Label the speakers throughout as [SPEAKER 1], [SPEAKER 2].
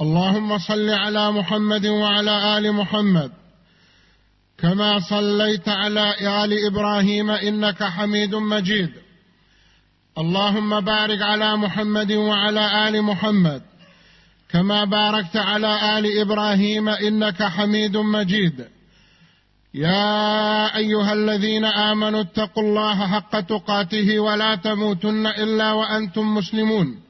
[SPEAKER 1] اللهم صل على محمد وعلى آل محمد. كما صليت على آل إبراهيم إنك حميد مجيد. اللهم بارك على محمد وعلى آل محمد. كما باركت على آل إبراهيم إنك حميد مجيد. يا أيها الذين آمنوا اتقوا الله حق تقاته ولا تموتن إلا وأنتم مسلمون.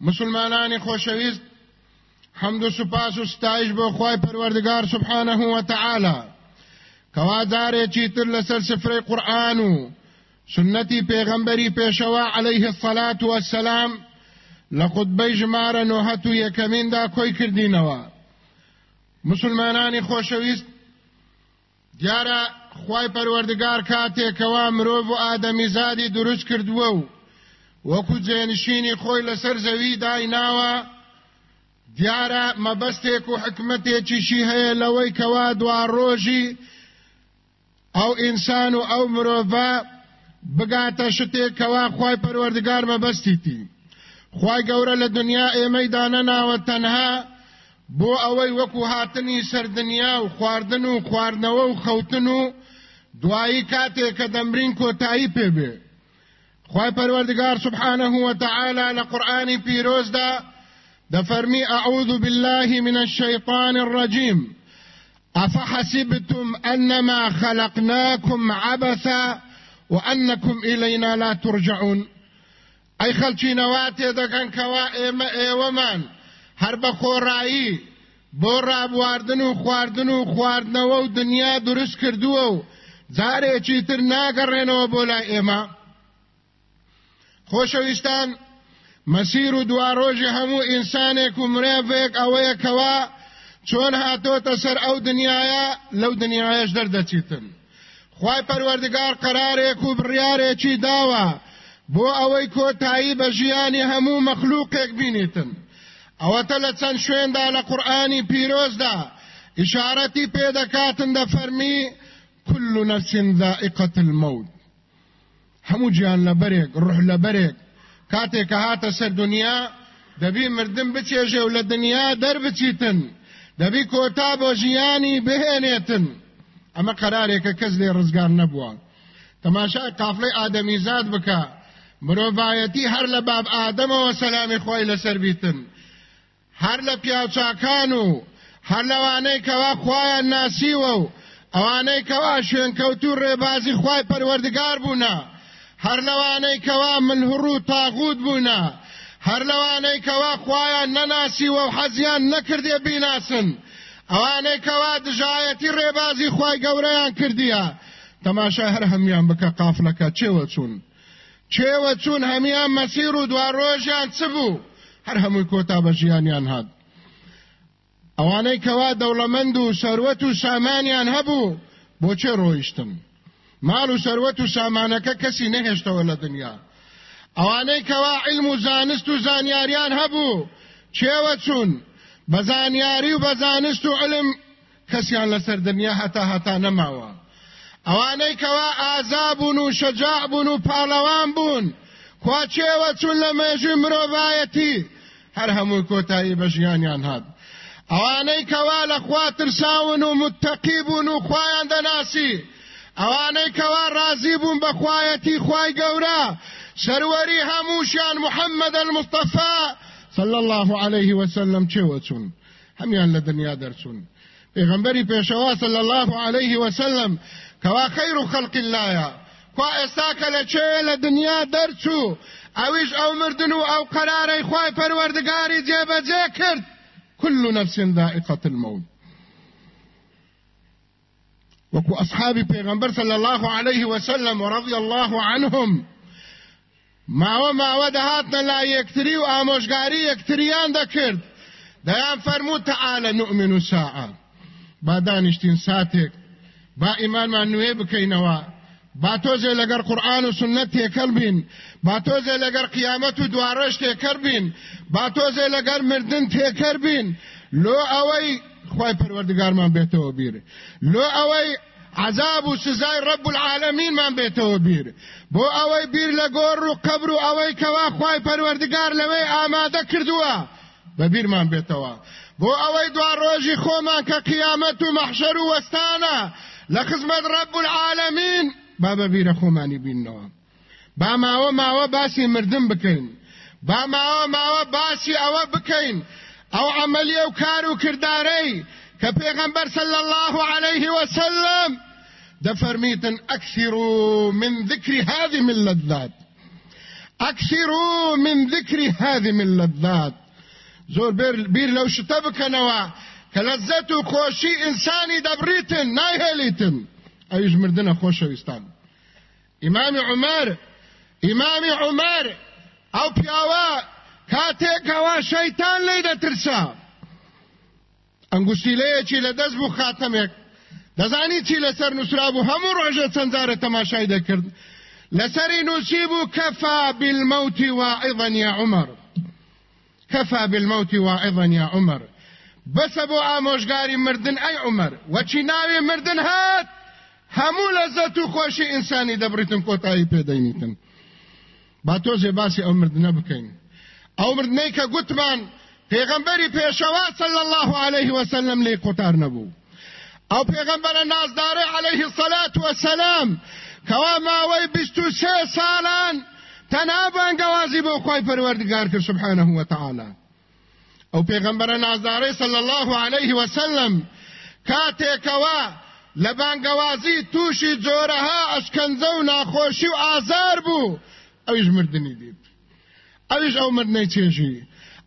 [SPEAKER 1] مسلمانان خوشویست حمد و سپاس و ستایش بۆ خی پەروەردگار سبحانه و تعالی. کەوا جارێکی تر لەسەر سفرەی قورآن و سنەتی پێغەمبەری پێشەوە عليه الصلاة والسلام خودبەی ژمارە نۆهەت و یەکەمیندا کۆی کردینەوە. مسلمانانی خۆشەویست. دیارە خی پەروەردگار کاتێکەوە مرۆڤ و ئادەمی زادی دروست کردووە و وەکو جێنشینی خۆی لەسەر زەوی دایناوە دیارە مەبەستێک و حکمتێکیشی هەیە لەوەی کەوا دوا ڕۆژی ئەو ئینسان و ئەو مرۆڤە بگاتە شتێکەوە خی پەروەردگار مەبەستیتی. خی گەورە لە دنیا ئێمەی دانەناوە تەنها بۆ ئەوەی وەکو هاتنی سەردنیا و خواردن و خواردنەوە و خەوتن و دوایی کاتێک کە دەمرین کۆتایی پێبێ خی پەروەردگار سبحانه وتعالى لقرآن پیرۆزدا دفرمي أعوذ بالله من الشيطان الرجيم أفحسبتم أنما خلقناكم عبثا وأنكم إلينا لا ترجعون. أي خلچي نواتي دكان كوا إيما إيومان هر بخورایی بۆ ڕابواردن و خواردن و خواردنەوە و دنیا دروست کردووە و جارێکی تر ناگەڕێنەوە بۆ خۆشەویستان. مەسیر و دواڕۆژی هەموو ئینسانێک و مرێڤێک ئەوەیە کەوا چۆن هاتۆتە سەر ئەو دنیاە لەو دنیاەش دەردەچیتن. خی پەروەردگار قرارێک و بڕیارێکی داوە بۆ ئەوەی کۆتایی بە ژیانی هەموو مەخلووقێک بینیتن. ئەوەتە لە چەند شوێندا لە قورآانی پیرۆزدا ئشارەتی پێدەکاتن دەفەرمی كل نفس ذائقة الموت. هەموو گیان لەبەرێک ڕح لەبەرێک. کاتێک کە هاتە سەر دنیا دەبی مردن بچێژێ و لە دنیا دەربچیتن. دەبی کۆتا بۆ ژیانی بهێنێتن. ئەمە قرارێکە کەس لێ ڕزگار نەبووە. تەماشای قافلەی ئادەمیزاد بکە. مرۆڤایەتی هەر لە باب ئادەمەوە سەلامی خۆی لەسەر بیتن. هەر لە پیاوچاکان و هەر لەوانەی کەوا خۆیان ناسیوە و ئەوانەی کەوا شوێنکەوتو ڕێبازی خی پەروەردگار بوونا. هەر لەوانەی کەوا منهڕ و تاغوت بوونا هەر لەوانەی کەوا خۆیان نەناسیوە و حەزیان نەکردێ بیناسن. ئەوانەی کەوا دژایەتی ڕێبازی خی گەورەیان کردیە. تەماشا هەر هەمیان بکە قافلەکە چێوە چوون. چێوە چوون هەمیان مەسیر و دوا ڕۆژیان چ بوو؟ هەر هەمووی کۆتا بە ژیانیان هات. ئەوانەی کەوا دەوڵەمەند و سەروەت و سامانیان هەبوو بۆچێ ڕۆیشتن مال و سەروەت و سامانەکە کەسی نەهێشتەوە لە دنیا. ئەوانەی کەوا علم و زانست و زانیاریان هەبوو. چێوە چوون؟ بەزانیاری و بەزانست و علم کەسیان لەسەر دنیا هەتا هەتا نەماوە. ئەوانەی کەوا ئازا بوون و شەجاع بوون و پاڵەوان بوون. خواچێوە چون لە مێژوی مرۆڤایەتی؟ هەر هەمووی کۆتایی بە ژیانیان هات. ئەوانەی کەوا لە خوا ترساون و موتتەقی بوون و خوایان دەناسی. ئەوانەی کەوا ڕازی بوون بە خوایەتی خوای گەورە سەروەری هەمووشیان محەممەد المستەفا صلى الله عليه وسلم چێوە چون هەمیان لە دەرچوون پێغەمبەری پێشەوا صلى الله عليه وسلم کەوا خەیر و خەڵقی اللهە. خوا ئێستا کە لە چێ لە دنیا دەرچوو ئەویش ئەو مردن و ئەو قەرارەی کرد. كل نفس ذائقة الموت. وەکو ئەصحاب پێغەمبەر صلى الله عليه وسلم ورضي الله عنهم. ماوە ماوە دەهاتنە لا یەکتری و ئامۆژگاری یەکتریان دەکرد دەیان فەرموو تعال نؤمن ساعة. با دانیشتین ساتێک. با ئیمانمان نوێ بکەینەوە. با تۆزێ لەگەر قورئان و سوننەت تێکەڵ بین. با تۆزێ لەگەر قیامەت و دوارەش تێکەر بین. با تۆزێ لەگەر مردن تێکەر بین. لۆ ئەوەی خی پەروەردگارمان بێتەوە بیرێ لۆ ئەوەی عەزاب و سزای رب العالمین مان بێتەوە بیر. بۆ ئەوەی بیر لە گۆڕ و قبر و ئەوەی کەوا خی پەروەردگار لەوەی ئامادە کردووە بە بیرمان بێتەوە. بۆ ئەوەی دوا ڕۆژی خۆمان کە قیامەت و مەحشەر و وەستانە لە خزمەت رب العالمین با بە بیرە خۆمانی بینەوە با ماوە ماوە باسی مردن بکەین. با ماوە ماوە باسی ئەوە بکەین. ئەو عملیە و کار و کردارەی کە پێغەمبەر صلی الله عليه وسلم دفرميتن أكثروا من ذكر هذه من اللذات أكثروا من ذكر هذه من اللذات زور بير, بير لو شتبك نوا كلذته خوشي إنساني دبريتن نايهليتن أيش مردنا خوش ويستان إمام عمر إمام عمر أو بياوا كاتێکەوە شەیتان لی دەترسا ئەنگوستیلەیەکی لە دەست بوو خاتەمێک دەزانی چی لەسەر نووسرا بوو هەموو ڕۆژە چەندجارە تەماشای دەکرد لەسەری نووسی بوو کەفا بالمەوت واعظا یا عمر کەفا بالمەوت واعظا یا عمر بەسە بۆ ئامۆژگاری مردن ئەی عمر وەچی ناوی مردن هات هەموو لەزەت و خۆشی ئینسانی دەبریتن کۆتایی پێدەینیتن با تۆزێ باسی ئەو مردنە بکەین ئەو مردنەی کە گوتمان پێغەمبەری پێشەوا صلی الله عليه وسلم لێ قوتار نەبوو ئەو پێغەمبەرە نازدارە علیه الصلاة والسلام کەوا ماوەی بیست و سێ ساڵان تەنها بانگەوازی بۆ خوای پەروەردگار کرد سبحانه و تعالی. ئەو پێغەمبەرە نازدارە صلی الله علیه وسلم کاتێ کەوا لە بانگەوازی تووشی جۆرەها ئەشکەنجە و ناخۆشی و ئازار بوو. ئەویش مردنی دیت. ئەویش ئەو مردنەی چێشت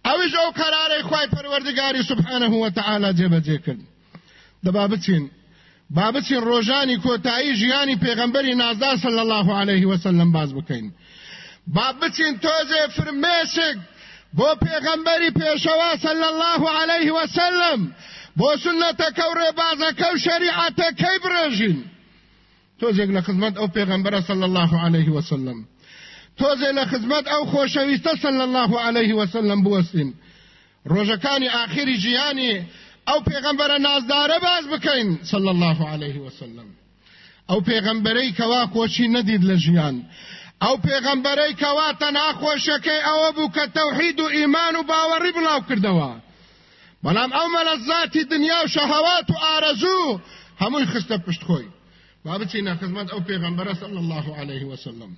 [SPEAKER 1] ئەویش ئەو قەراری خوای پەروەردگاری سبحانه و تعالی جێبەجێ کرد دەبا بچین با بچین ڕۆژانی کۆتایی ژیانی پێغەمبەری نازدار صلی الله عليه وسلم باس بکەین با بچین تۆزێ فرمێسک بۆ پێغەمبەری پێشەوا صلی الله عليه وسلم. بۆ سنەتەکە و ڕێبازەکە و شەریعەتەکەی برێژین تۆزێک لە خزمەت ئەو پێغەمبەرە صلی الله عليه وسلم. تۆزێ لە خزمەت ئەو خۆشەویستە الله عليه وسلم بوەستین. ڕۆژەکانی ئاخری ژیانی ئەو پێغەمبەرە نازدارە باس بکەین صلی الله عليه وسلم ئەو پێغەمبەرەی کەوا خۆشی نەدیت لە ژیان ئەو پێغەمبەرەی کەوا تەنها خۆشیەکی ئەو بوو کە تەوحید و ئیمان و باوەڕی بڵاو کردەوە بەڵام ئەو مەلەزاتی دنیا و شەهوات و ئارەزوو هەمووی خستە پشتخۆی. با بچینە خزمەت ئەو پێغەمبەرە صلی الله عليه وسلم.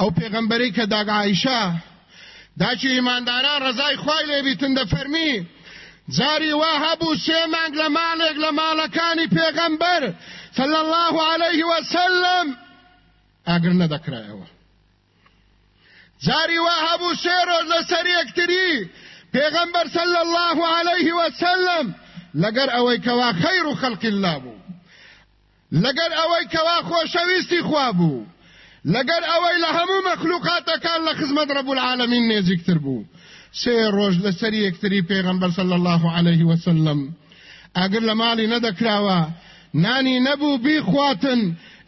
[SPEAKER 1] ئەو پێغەمبەری کە داگا عیشا داچی ئیمانداران ڕزای خوای لێبیتن دەفەرمی جاری وا هەبوو سێ مانگ لە ماڵێک لە ماڵەکانی پێغەمبەر صلی الله عليه وسلم ئاگر نەدەکرایەوە جاری وا هەبوو سێ ڕۆژ لەسەر یەکتری پێغەمبەر صلی الله عليه وسلم ئەوەی کەوا خەیر و خەڵقی الله بوو لەگەر ئەوەی کەوا خۆشەویستی خوا بوو لەگەر ئەوەی لە هەموو مەخلوقاتەکان لە رب العالمین نێزیکتر بوو. سێ ڕۆژ لەسەر یەکتری پێغەمبەر صلی الله عليه وسلم. ئەگەر لە ماڵی نەدەکراوە نانی نەبوو بیخواتن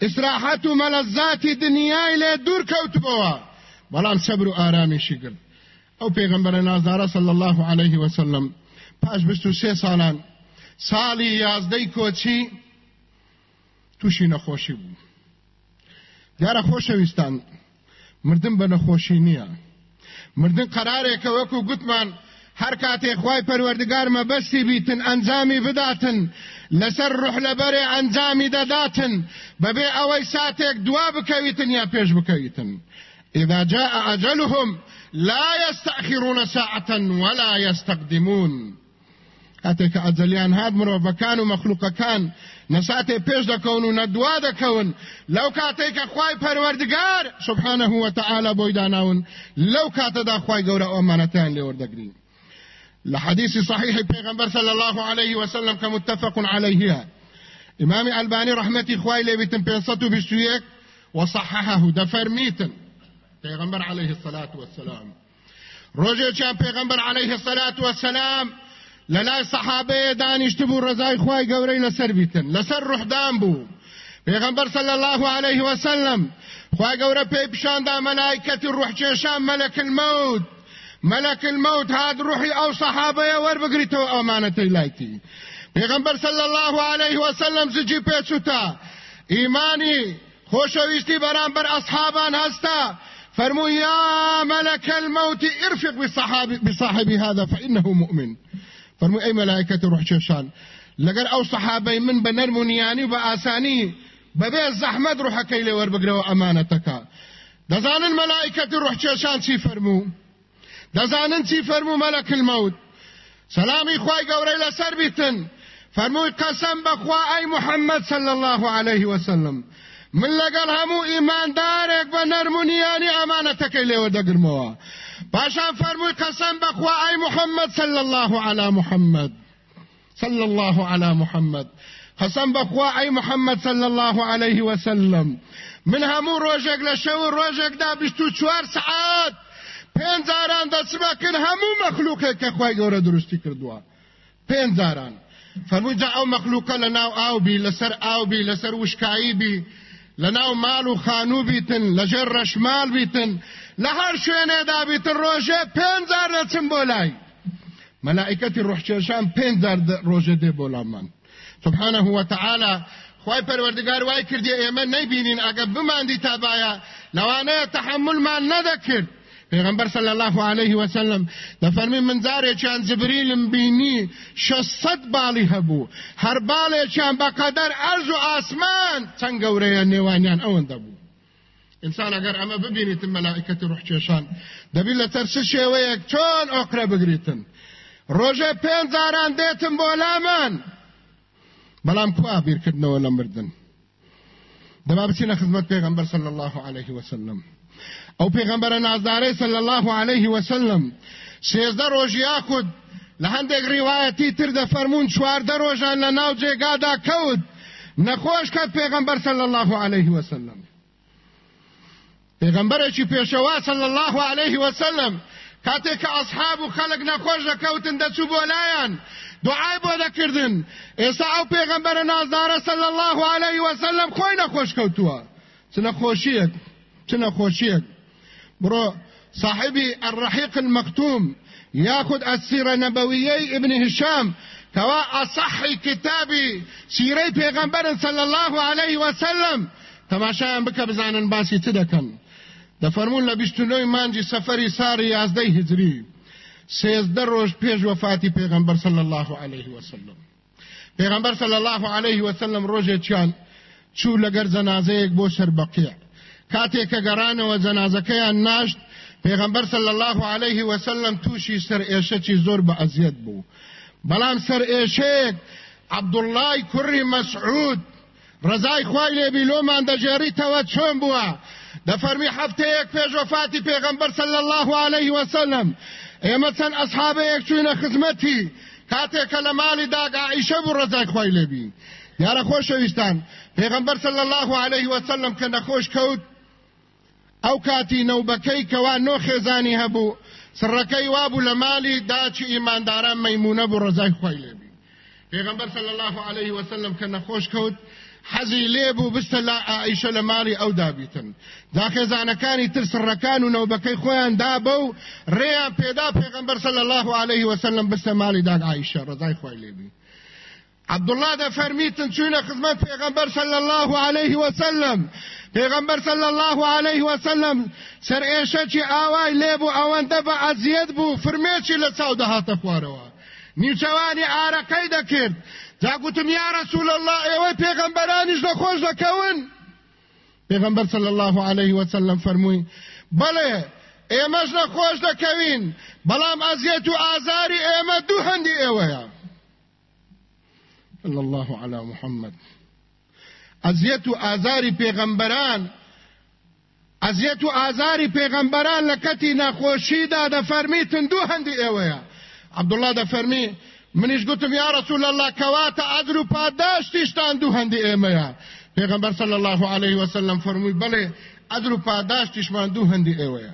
[SPEAKER 1] ئیسراحەت و مەلەزاتی دنیای لێ دوور کەوتبەوە بەڵام سەبر و ئارامیشی کرد. ئەو پێغمبەرە نازدارە صلی الله عليه وسلم. پاش بست و سێ ساڵان. ساڵی یازدەی کۆچی تووشی نەخۆشی دیارە خۆشەویستان. مردن بە نەخۆشی نییە. مردن قرارێکە وەکو گوتمان هەر کاتێک خی پەروەردگار مەبەستی بیتن ئەنجامی بداتن. لەسەر ڕح لەبەرێ ئەنجامی دەداتن. بەبێ ئەوەی ساتێک دوا بکەویتن یا پێش بکەویتن. إذا جاء أجلهم لا يستأخرون ساعة ولا يستقدمون. کاتێک کە ئەجەلیان هات مرۆڤەکان و مەخلوقەکان نەساتێ پێش دەکەون و نەدوا دەکەون لەو کاتێک کە خوای پەروەردگار سبحانه وتعالى بۆی داناون لەو کاتەدا خوای گەورە ئەمانەتیان لێوەردەگرین لحديث صحيح پیغمبر صلى الله عليه وسلم كمتفق عليه. إمام ألباني رحمتي خوای له بیتن 521 وصححه دفرميتن پیغمبر عليه الصلاة والسلام. چا پیغمبر عليه الصلاة والسلام لەلای سەحابەیە دانیشت بوو ڕزای خوای گەورەی لەسەر بیتن. لەسەر ڕوحدان بوو. پێغەمبەر صلی الله عليه وسلم خوای گەورە پێی پیشاندا مەلایکەتی ڕوحکێشان مەلەک المەوت ملك الموت هاد روحي أو صحابه وربقريتو امانتي لايتي پیغمبر صلی الله علیه وسلم زجی ایمانی خوشویستی برانبر اصحابان هستا فرمو يا ملك الموت ارفق بصحاب بصاحب هذا فإنه مؤمن. فرمو أي ملائكة روح شيشان لقر أو صحابي من بنرمونياني وباساني ببي الزحمد روح كيلي وربقرو امانتك دزان الملائكه روح شيشان سي فرمو دەزانن چی فەرموو مەلەک المەوت؟ سەلامی خوای گەورەی لەسەر بیتن. فەرمووی قەسەم بەخوا ئەی محەممەد صلی الله عليه وسلم. من لەگەڵ هەموو ئیماندارێک بە نەرمونیانی ئەمانەتەکەی لێوە دەگرمەوە. پاشان فەرمووی قەسەم بەخوا ئەی محەممەد صلی الله على محەممەد صلى الله على محمد. قسم بخوا اي محمد صلى الله عليه وسلم. من همو روجك لشو روجك دا بشتو چوار ساعات پێنجاران دەچمە کرد هەموو مەخلوقێک کە خی گەورە دروستی کردووە پێنجاران فەرموویجا ئەو مەخلوقە لە ناو ئاوبی لەسەر ئاوبی لەسەر وشکاییبی لە ناو ماڵ و خانوو بیتن لەژێر ڕەشمال بیتن لە هەر شوێنێدا بیتن ڕۆژێ پێنجار دەچم بۆ لای مەلائکەتی ڕحکێشان پێنجار ڕۆژە دێ بۆ لامان سبحانه وتعالى خوای پەروەردگار وای کردی ئێمە نەیبینین ئەگە بماندی تابایە لەوانەیە تەحملمان نەدەکرد پیغمبر صلی الله علیه وسلم د فرمی منزارې چان جبريل بینی 600 بالی هبو هر بالی چان بقدر ارض و آسمان څنګه ورې نیوانیان اونده بو انسان اگر اما ببینیت ملائکه روح چشان دبی لتر څه شوی چون اقرا بگریتن. روزه پنځاران دیتم بولامان بلام کو ابیر کډنو لمردن د بابسینه خدمت پیغمبر صلی الله علیه وسلم. أو پیغمبر نازداري صلی الله علیه وسلم سیزده روژیا خود لهندێک ڕیواەتی تر دە فەرمونون چواردە ڕۆژان لە ناو جێگادا کەوت نەخۆش کات پێغمبەر صلی الله عليه وسلم. پێغمبەرێکی پێشەوا صلی الله عليه وسلم ئەصحاب و خەڵک نەخۆش دەکەوتن دەچوو بۆ لایەن دوعای بۆ دەکردن ئێستا ئەو پێغمبەرە نازدارە صلی الله عليه وسلم خۆی نەخۆش کەوتووە چ نەخۆشیەک چ نەخۆشیەک برو صاحبي الرحيق المكتوم ياخذ السيرة النبوية ابن هشام كوا أصح كتابي سيري پیغمبر صلى الله عليه وسلم. تماشا بك بزانن باسي تدكن ده فرمون لبشتنوی مانجی سفری ساری یازده هجری سیزده روز پیش وفاتی پیغمبر صلی الله علیه وسلم. پیغمبر صلی الله علیه وسلم روز چیان؟ چو لگر زنازه یک بو سر بقیع کاتێک کە گەڕانەوە جەنازەکەیان ناشت پێغەمبەر صلی الله عليه وسلم تووشی سەر ئێشەی زۆر بە ئەزیەت بوو. بەڵام سەر ئێشەیەک عەبدوڵای کوڕی مەسعود ڕزای خوای لێبی لۆمان دەژێڕیتەوە چۆن بووە؟ دەفەرمی هەفتەیەک پێش وفاتی پێغەمبەر صلی الله عليه وسلم. ئێمە چەند ئەسحابەیەک چوینە خزمەتی کاتێکە لە ماڵی داگا عیشە بوو ڕزای خوای لێبی. دیارە خۆشەویستان پێغەمبەر صلی الله عليه وسلم کە نەخۆش کەوت ئەو کاتی نەوبەکەی کەوا نۆ خێزانی هەبوو. سڕەکەی وابوو لە مالی داچی ئیمانداران مەیمونە بوو ڕزای خۆی لێبی پێغمبەر صلی الله عليه وسلم کە نەخۆش کەوت حەزی لێبوو بستە لا ئایشە لە ماڵی ئەو دابیتن. دا خێزانەکانی تر سڕەکان و نەوبەکەی خۆیان دابە و ڕێیان پێدا پێغەمبەر صلی الله عليه وسلم بستە ماڵی داگ عایشە ڕزای خۆی لێبی عبدالله ده فرمیتن چونه خدمت پیغمبر صلی الله علیه وسلم. پیغمبر صلی الله علیه وسلم سر ایشه چی آوای لیبو آوانده با ازید بو فرمیچی لساو ده هاته خواروا نیوچوانی آرقی ده کرد. جا گوتم یا رسول الله ایوه پیغمبرانیش ده خوش ده کون. پیغمبر صلی الله علیه وسلم فرموی بله ئێمەش لە خۆش دەکەوین بەڵام ئەزیێت و ئازاری ئێمە دوو هەندی ئێوەیە صلى الله على محمد ازیت و آزاری پیغمبران ازیت و آزاری پیغمبران لکتی نخوشی دا دا فرمیتن دو هندی ایویا عبدالله دا فرمی منیش گوتم یا رسول الله کواتا عدل و پاداشتیشتان دو هندی ایمیا پیغمبر صلی الله علیه وسلم فرموی بله عدل و پاداشتیشمان دو هندی ایویا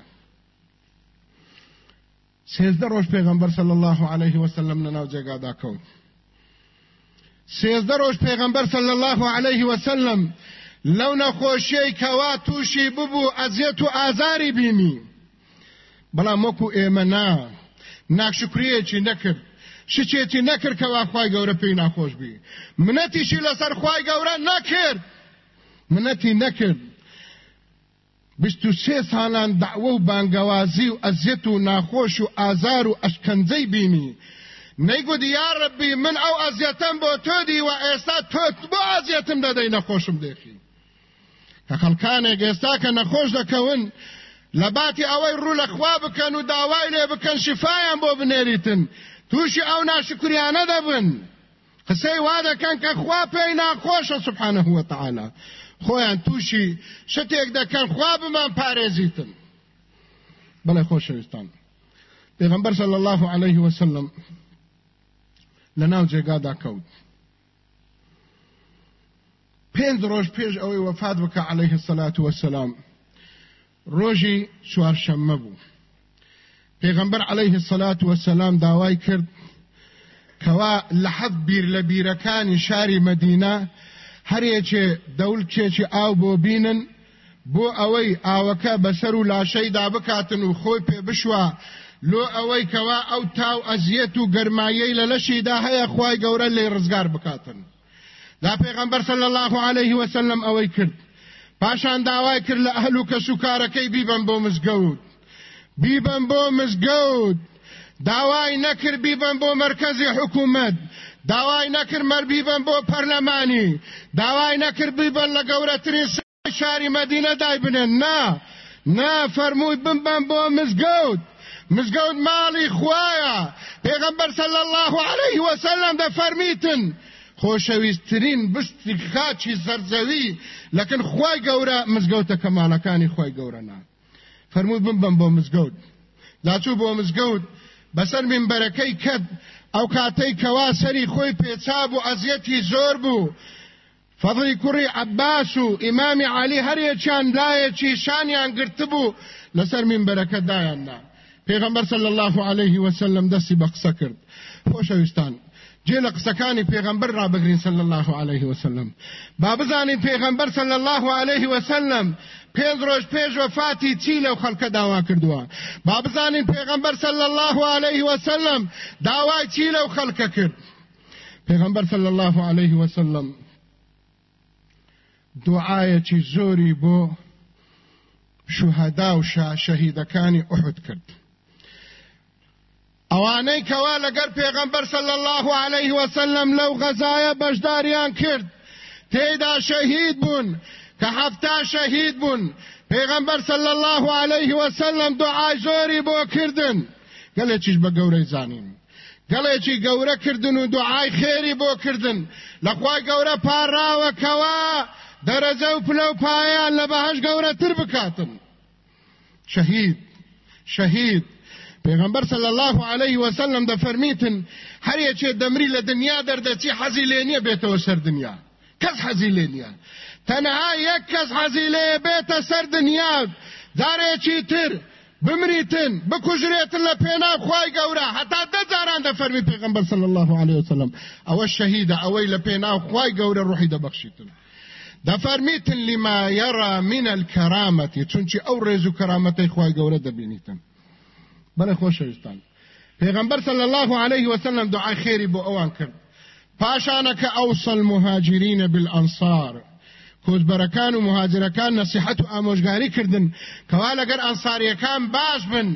[SPEAKER 1] سیزده روش پیغمبر صلی الله علیه وسلم نناو جگا دا کون سێزدە ڕۆژ پێغەمبەر صلی الله عليه وسلم لەو نەخۆشیەی کەوا تووشی ببوو ئەزیەت و ئازاری بینی. بەڵام وەکو ئێمە نا ناکشکریەکی نەکرد. شچێتی نەکرد کەوا خوای گەورە پێی ناخۆش بی. منەتیشی لەسەر خوای گەورە نەکرد منەتی نەکرد. سێ ساڵان دعوە و بانگەوازی و ئەزیەت و ناخۆش و ئازار و ئەشکەنجەی بینی. نەیگوت یا ڕبی من ئەو ئەزیەتەم بۆ تۆدی و ئێستا تۆت بۆ ئازیەتم دەدەی نەخۆشم دێخی کە خەڵکانێک ئێستا کە نەخۆش دەکەون لە باتی ئەوەی ڕوو لە خوا بکەن و داوای لێ بکەن شفایان بۆ بنێریتن تووشی ئەو ناشکریانە دەبن قسەی وا دەکەن کە خوا پێی ناخۆشە سبحانه وتعالى خۆیان تووشی شتێک دەکەن خوا بمان پارێزیتن بەڵێ خۆشەویستان پێغەمبەر صلی الله عليه وسلم لەناو جێگادا کەوت پێنج ڕۆژ پێش ئەوەی وەفات بکە عليه الصلاة والسلام ڕۆژی چوارشەممە بوو. پێغەمبەر عليه الصلاة والسلام داوای کرد کەوا لە حەد بیر لە بیرەکانی شاری مەدینە هەرێکێ دەولکێکی ئاو بۆ بینن بۆ ئەوەی ئاوەکە بەسەر و لاشەیدا بکاتن و خۆی پێ بشوە لو اوی کوا او تاو ازیت و گرمایی للشی دا هیا خوای گوره لی رزگار بکاتن. دا پیغمبر صلی الله علیه وسلم اوی کرد. پاشان داوای کرد لأهلو کسو کارکی بیبن بو مزگود بیبن بو مزگود داوای نکر بیبن بو مرکزی حکومت داوای نکر مر بیبن بو پرلمانی داوای نکر بیبن لگورترین شاری مدینه دای بنن نا نا فرموی بمبن بو مزگود مزگەوت ماڵی خوایە پێغەمبەر صلی الله عليه وسلم دەفەرمیتن. خۆشەویستترین بستی خاچی سەرزەوی لەکن خوای گەورە مزگەوتە کەمالەکانی خوای گەورەنا فەرمووی بمبم بۆ مزگەوت. داچوو بۆ مزگەوت بەسەر منبەرەکەی کەد ئەو کاتەی کەوا سەری خۆی پێچاب و ئەزیەتی زۆر بوو. فضلی کوڕی عباس و ئیمامی علی هەرێکیان لایەکی شانیان گرتبوو لەسەر منبەرەکە دایاننا پیغمبر صلی الله علیه وسلم دستی بقصه کرد. خۆشەویستان جێ لە قسەکانی پێغمبەر ڕابگرین صلی الله عليه وسلم. با بزانین پێغمبەر صلی الله عليه وسلم پێنج ڕۆژ پێش وفاتی چی لەو خەڵکە داوا کردووە با بزانین پێغمبەر صلی الله عليه وسلم داوای چی لەو خەڵکە کرد. پێغمبەر صلی الله عليه وسلم دعایەکی زۆری بۆ شوهدا و شەهیدەکانی ئوحد کرد. ئەوانەی کەوا لەگەر پێغەمبەر صلی الله عليه وسلم لەو غەزایە بەشداریان کرد. تێدا شەهید بوون کە هەفتا شەهید بوون. پێغەمبەر صلی الله عليه وسلم دوعای زۆری بۆ کردن. گەلێکیش بە گەورەی زانین. گەڵێکی گەورە کردن و دوعای خێری بۆ کردن. لەخوای گەورە پاڕاوە کەوا دەرەجە و پلە و پایان لە بەهەش گەورەتر بکاتن. شەهید شەهید. پیغمبر صلی الله علیه وسلم د فرمیتن هر یچه دمری له دنیا دردچی حزیلینیه بیت سر دنیا. کس حزیلینیه تنها یک کس حزیله بیت سر دنیا. داره چی تر؟ بمریتن بکجریتن لپینا خوای گوره. حتی ده زاران ده فرمی پیغمبر صلی الله علیه وسلم. أو الشهید اوی لپینا خوای گوره روحی ده بخشیتن. دەفەرمیتن لما يرى من الكرامة چونچی ئەو ڕێز و کەرامەتەی خوای گەورە دەبینیتن بەڵێ خۆشەویستان پێغەمبەر صلى الله عليه وسلم دعای خێری بۆ ئەوان کرد. پاشانەکە ئەوسڵ مهاجرینە بالئەنصار کۆچبەرەکان و مهاجرەکان نەسیحەت و ئامۆژگاری کردن. کەوا لەگەر ئەنساریەکان باش بن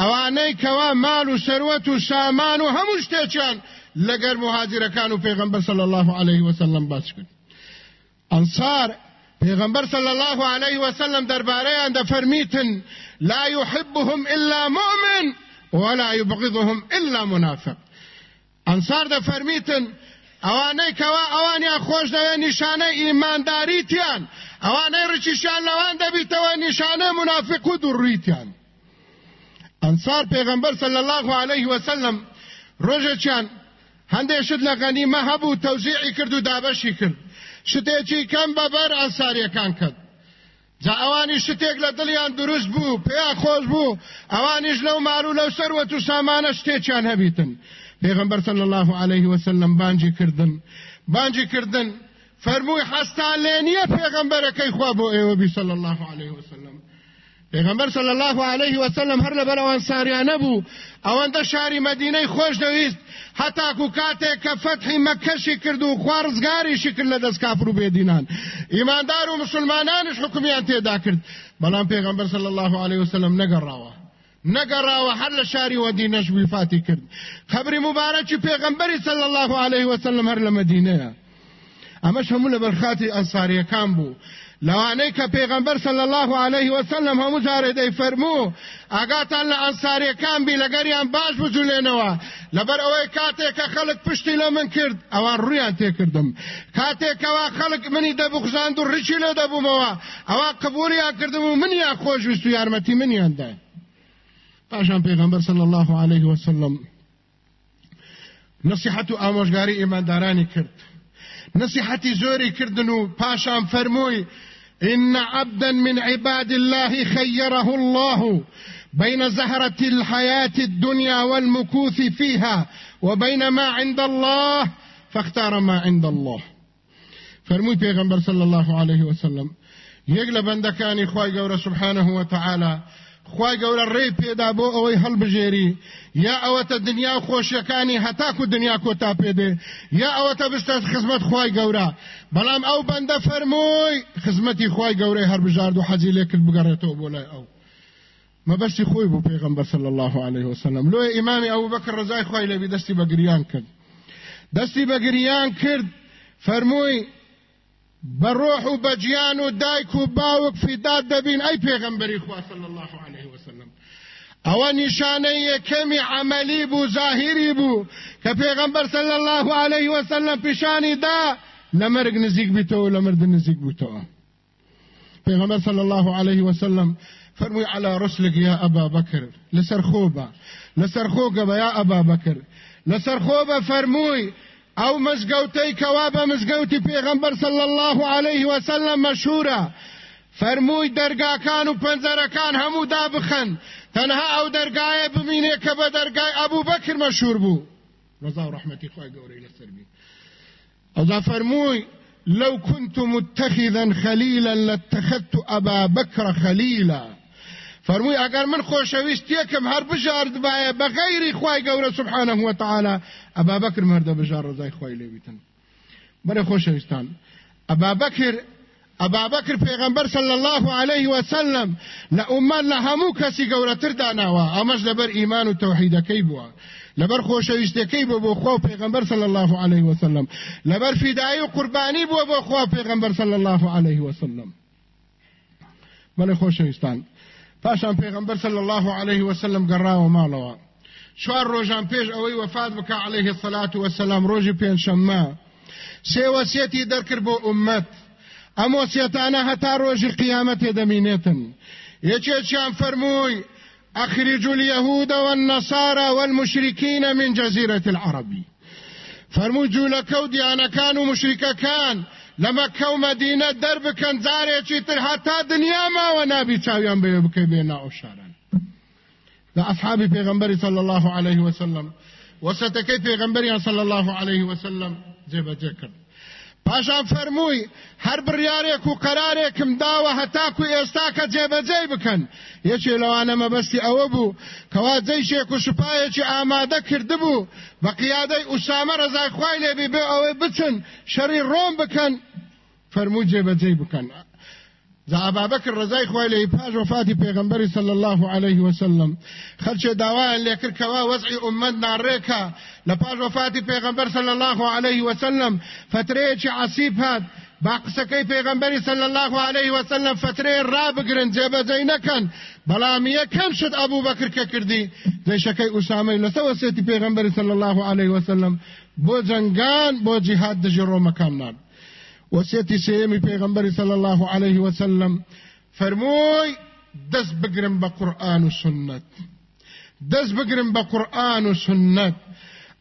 [SPEAKER 1] ئەوانەی کەوا مال و سەروەت و سامان و هەموو شتێکیان لەگەر مهاجرەکان و پێغەمبەر صلی الله عليه وسلم باس کرد. ئەنسار پێغەمبەر صلی الله عليه وسلم دەربارەیان دەفەرمیتن لا يحبهم إلا مؤمن ولا يبغضهم إلا منافق. ئەنسار دەفەرمیتن ئەوانەی کەوا ئەوانیان خۆش دەوێ نیشانە ئیمانداریتیان ئەوانەی ڕچیشان لەوان دەبیتەوە نیشانە منافق و دوڕیتیان ئەنسار پێغەمبەر صلی الله عليه وسلم ڕۆژێکیان هەندێشت لە غەنیمە هەبوو تەوزیعی کرد و دابەشی کرد. شتێکی کەم بەبەر ئەنساریەکان کرد جا ئەوانی شتێک لە دڵیان دروست بوو پێیان خۆش بوو ئەوانیش لەو مار و لەو سەروەت و سامانە شتێکیان هەبیتن. پیغمبر صلی الله علیه وسلم بانجی کردن. بانجی کردن. فرموی حستان لینیه پیغمبرکی خواب و ایوبی صلی الله علیه وسلم. پیغمبر صلی الله علیه وسلم هر لبر اوان ساریانه بو اوان ده شاری مدینه خوش دویست حتی کو کاته که فتح مکشی کردو خوارزگاری شکر لدست کافرو بیدینان ایماندار و مسلمانانش حکمیان تیدا کرد. بلان پیغمبر صلی الله علیه وسلم نگر راوه نەگەڕاوە هەر لە شاری وەدینەش ویفاتی کرد. خبری مبارەکی پێغەمبەری صلی الله عليه وسلم هەر لە مدینەیە ئەمەش هەموو لە بەرخاتی ئەنساریەکان بوو. لەوانەی کە پێغەمبەر صلی الله عليه وسلم هەموو جارێ دەیفەرموو ئاگاتان لە ئەنساریەکان بی لەگەریان باش بجولێنەوە لەبەر ئەوەی کاتێکە خەڵک پشتی لە من کرد ئەوان ڕویان تێکردم کاتێکەوە خەڵک منی دەبخزاند و ڕچی لە دەبوومەوە ئەوە قبولیان کردم و منیان خۆشویست و یارمەتی منیاندای پاشان پیغمبر صلی الله علیه وسلم نصیحت و ئامۆژگاری ئێماندارانی کرد. نصیحتی زۆری کردن و پاشان فەرمووی إن عبدا من عباد الله خيره الله بين زهرة الحياة الدنيا والمكوث فيها وبين ما عند الله فاختار ما عند الله. فرموي پیغمبر صلى الله عليه وسلم يقل بندكاني خواهي قول سبحانه وتعالى خی گەورە ڕێ پێدا بۆ ئەوەی هەڵبژێری. یا ئەوەتە دنیا خۆشیەکانی هەتاکو دنیا کۆتا پێدێ. یا ئەوەتە بستە خزمەت خی گەورە. بەڵام ئەو بەندە فەرمۆی خزمەتی خی گەورەی هەربژارد و حەزی لێکرد بگەڕێتەوە بۆ لای ئەو. مەبەستی خۆی بوو پێغمبەر صلی الله عليه وسلم لۆی ئیمامی ئەو بەکر ڕزای خی لەبی دەستی بەگریان کرد. دەستی بەگریان کرد فەرمووی بروح و بەجیان و دایک و باوک فیداد الله عليه وسلم ئەوە نیشانەی یەکەمی عملی بوو ظاهری بوو کە پێغمبەر صلی الله عليه وسلم پیشانی دا لە مرگ نزیک بیتەوە لە مرد نزیک بووتەوە. پێغمبەر صلی الله عليه وسلم فرموي على رسلك يا أبا بكر لسر خوبة لسر يا أبا بكر. لسر خوبة فرموي أو مزگوتی کواب مزگوتی پیغمبر صلی الله علیه وسلم مشهوره فرموی درگاکان و پنجرکان همو دابخن تنها أو درگاه بمینه که به درگاه ابو بکر مشهور بو. رضا و رحمتی خواه گوری لسر بی. أو دا فرموی لو كنت متخذا خليلا لاتخذت ابا بكر خليلا فرمووی ئەگەر من هەر بژارد باە بە غەیری خی گەورە سبحانه وتعاالە ئەبا بەکر مەردە بژار ڕزای خۆی لێویتن بەرە خۆشەویستان ئەبا بەکر ئەبا بەکر پێغەمبەر صلی الله عليه وسلم لە ئومان لە هەموو کەسی گەورەتر داناوە. ئەمەش لەبەر ئیمان و تەوحیدەکەی بووە. لەبەر خۆشەویستەکەی بۆ بۆ خۆ پێغەمبەر صلی الله عليه وسلم. لەبەر فیدایی و قوربانی بووە بۆ خۆ پێغەمبەر صلی الله عليه وسلم. بەڵێ خۆشەویستان. پاشان پێغمبەر صلی الله عليه وسلم گەڕاوە ماڵەوە. چوار ڕۆژان پێش ئەوەی وفات بکە عليه الصلاة والسلام ڕۆژی پێنجشەممە. سێ وەسیەتی دەرکرد بۆ ئومەت. ئەم وەسیەتانە هەتا ڕۆژی قیامەتێ دەمینێتن یەکێکیان فەرمووی أخرجوا اليهود والنصارى والمشركين من جزيرة العرب فرموا جولكو ديانا كانوا مشركا كان لمکه و مدینه در بکن زارێکی تر نابی چاویان بێ بکەی بێ ناو شاران دا أصحاب پیغمبری صلی الله عليه وسلم وستەکەی پیغمبریان صلی الله عليه وسلم جێبەجێ کرد پاشان فەرمووی هەر بڕیارێک و قەرارێکم داوە هەتاکو ئێستا کە جێبەجێ بکەن. یەکێ لەوانە مەبەستی ئەوە بوو کەوا جەیشێک و شپایەکی ئامادە کردبوو بە قیادەی ئوسامە ڕزای خوای لێبی بێ ئەوەی بچن شەڕی ڕۆم بکەن. فەرموو جێبەجێ بکەن. ابا بكر رضای خوای له پاش وفاتی پیغمبر صلی الله علیه وسلم خرچ داوا لیکر کوا وضع امت ناریکا لپاش وفاتی پیغمبر صلی الله علیه وسلم فتره چې عصیب هات. باقسکی پیغمبر صلی الله علیه وسلم فتره را بگرن جبه زینکن بلام یکم شد ابو بکر که کردی. زی شکی اسامه لسو سیتی پیغمبر صلی الله علیه وسلم. بو جنگان بو جهاد دجرو مکان نار وسيتي سيمي پیغمبر صلى الله عليه وسلم فرموي دس بقرن بقرآن وسنة دس بقرن بقرآن وسنة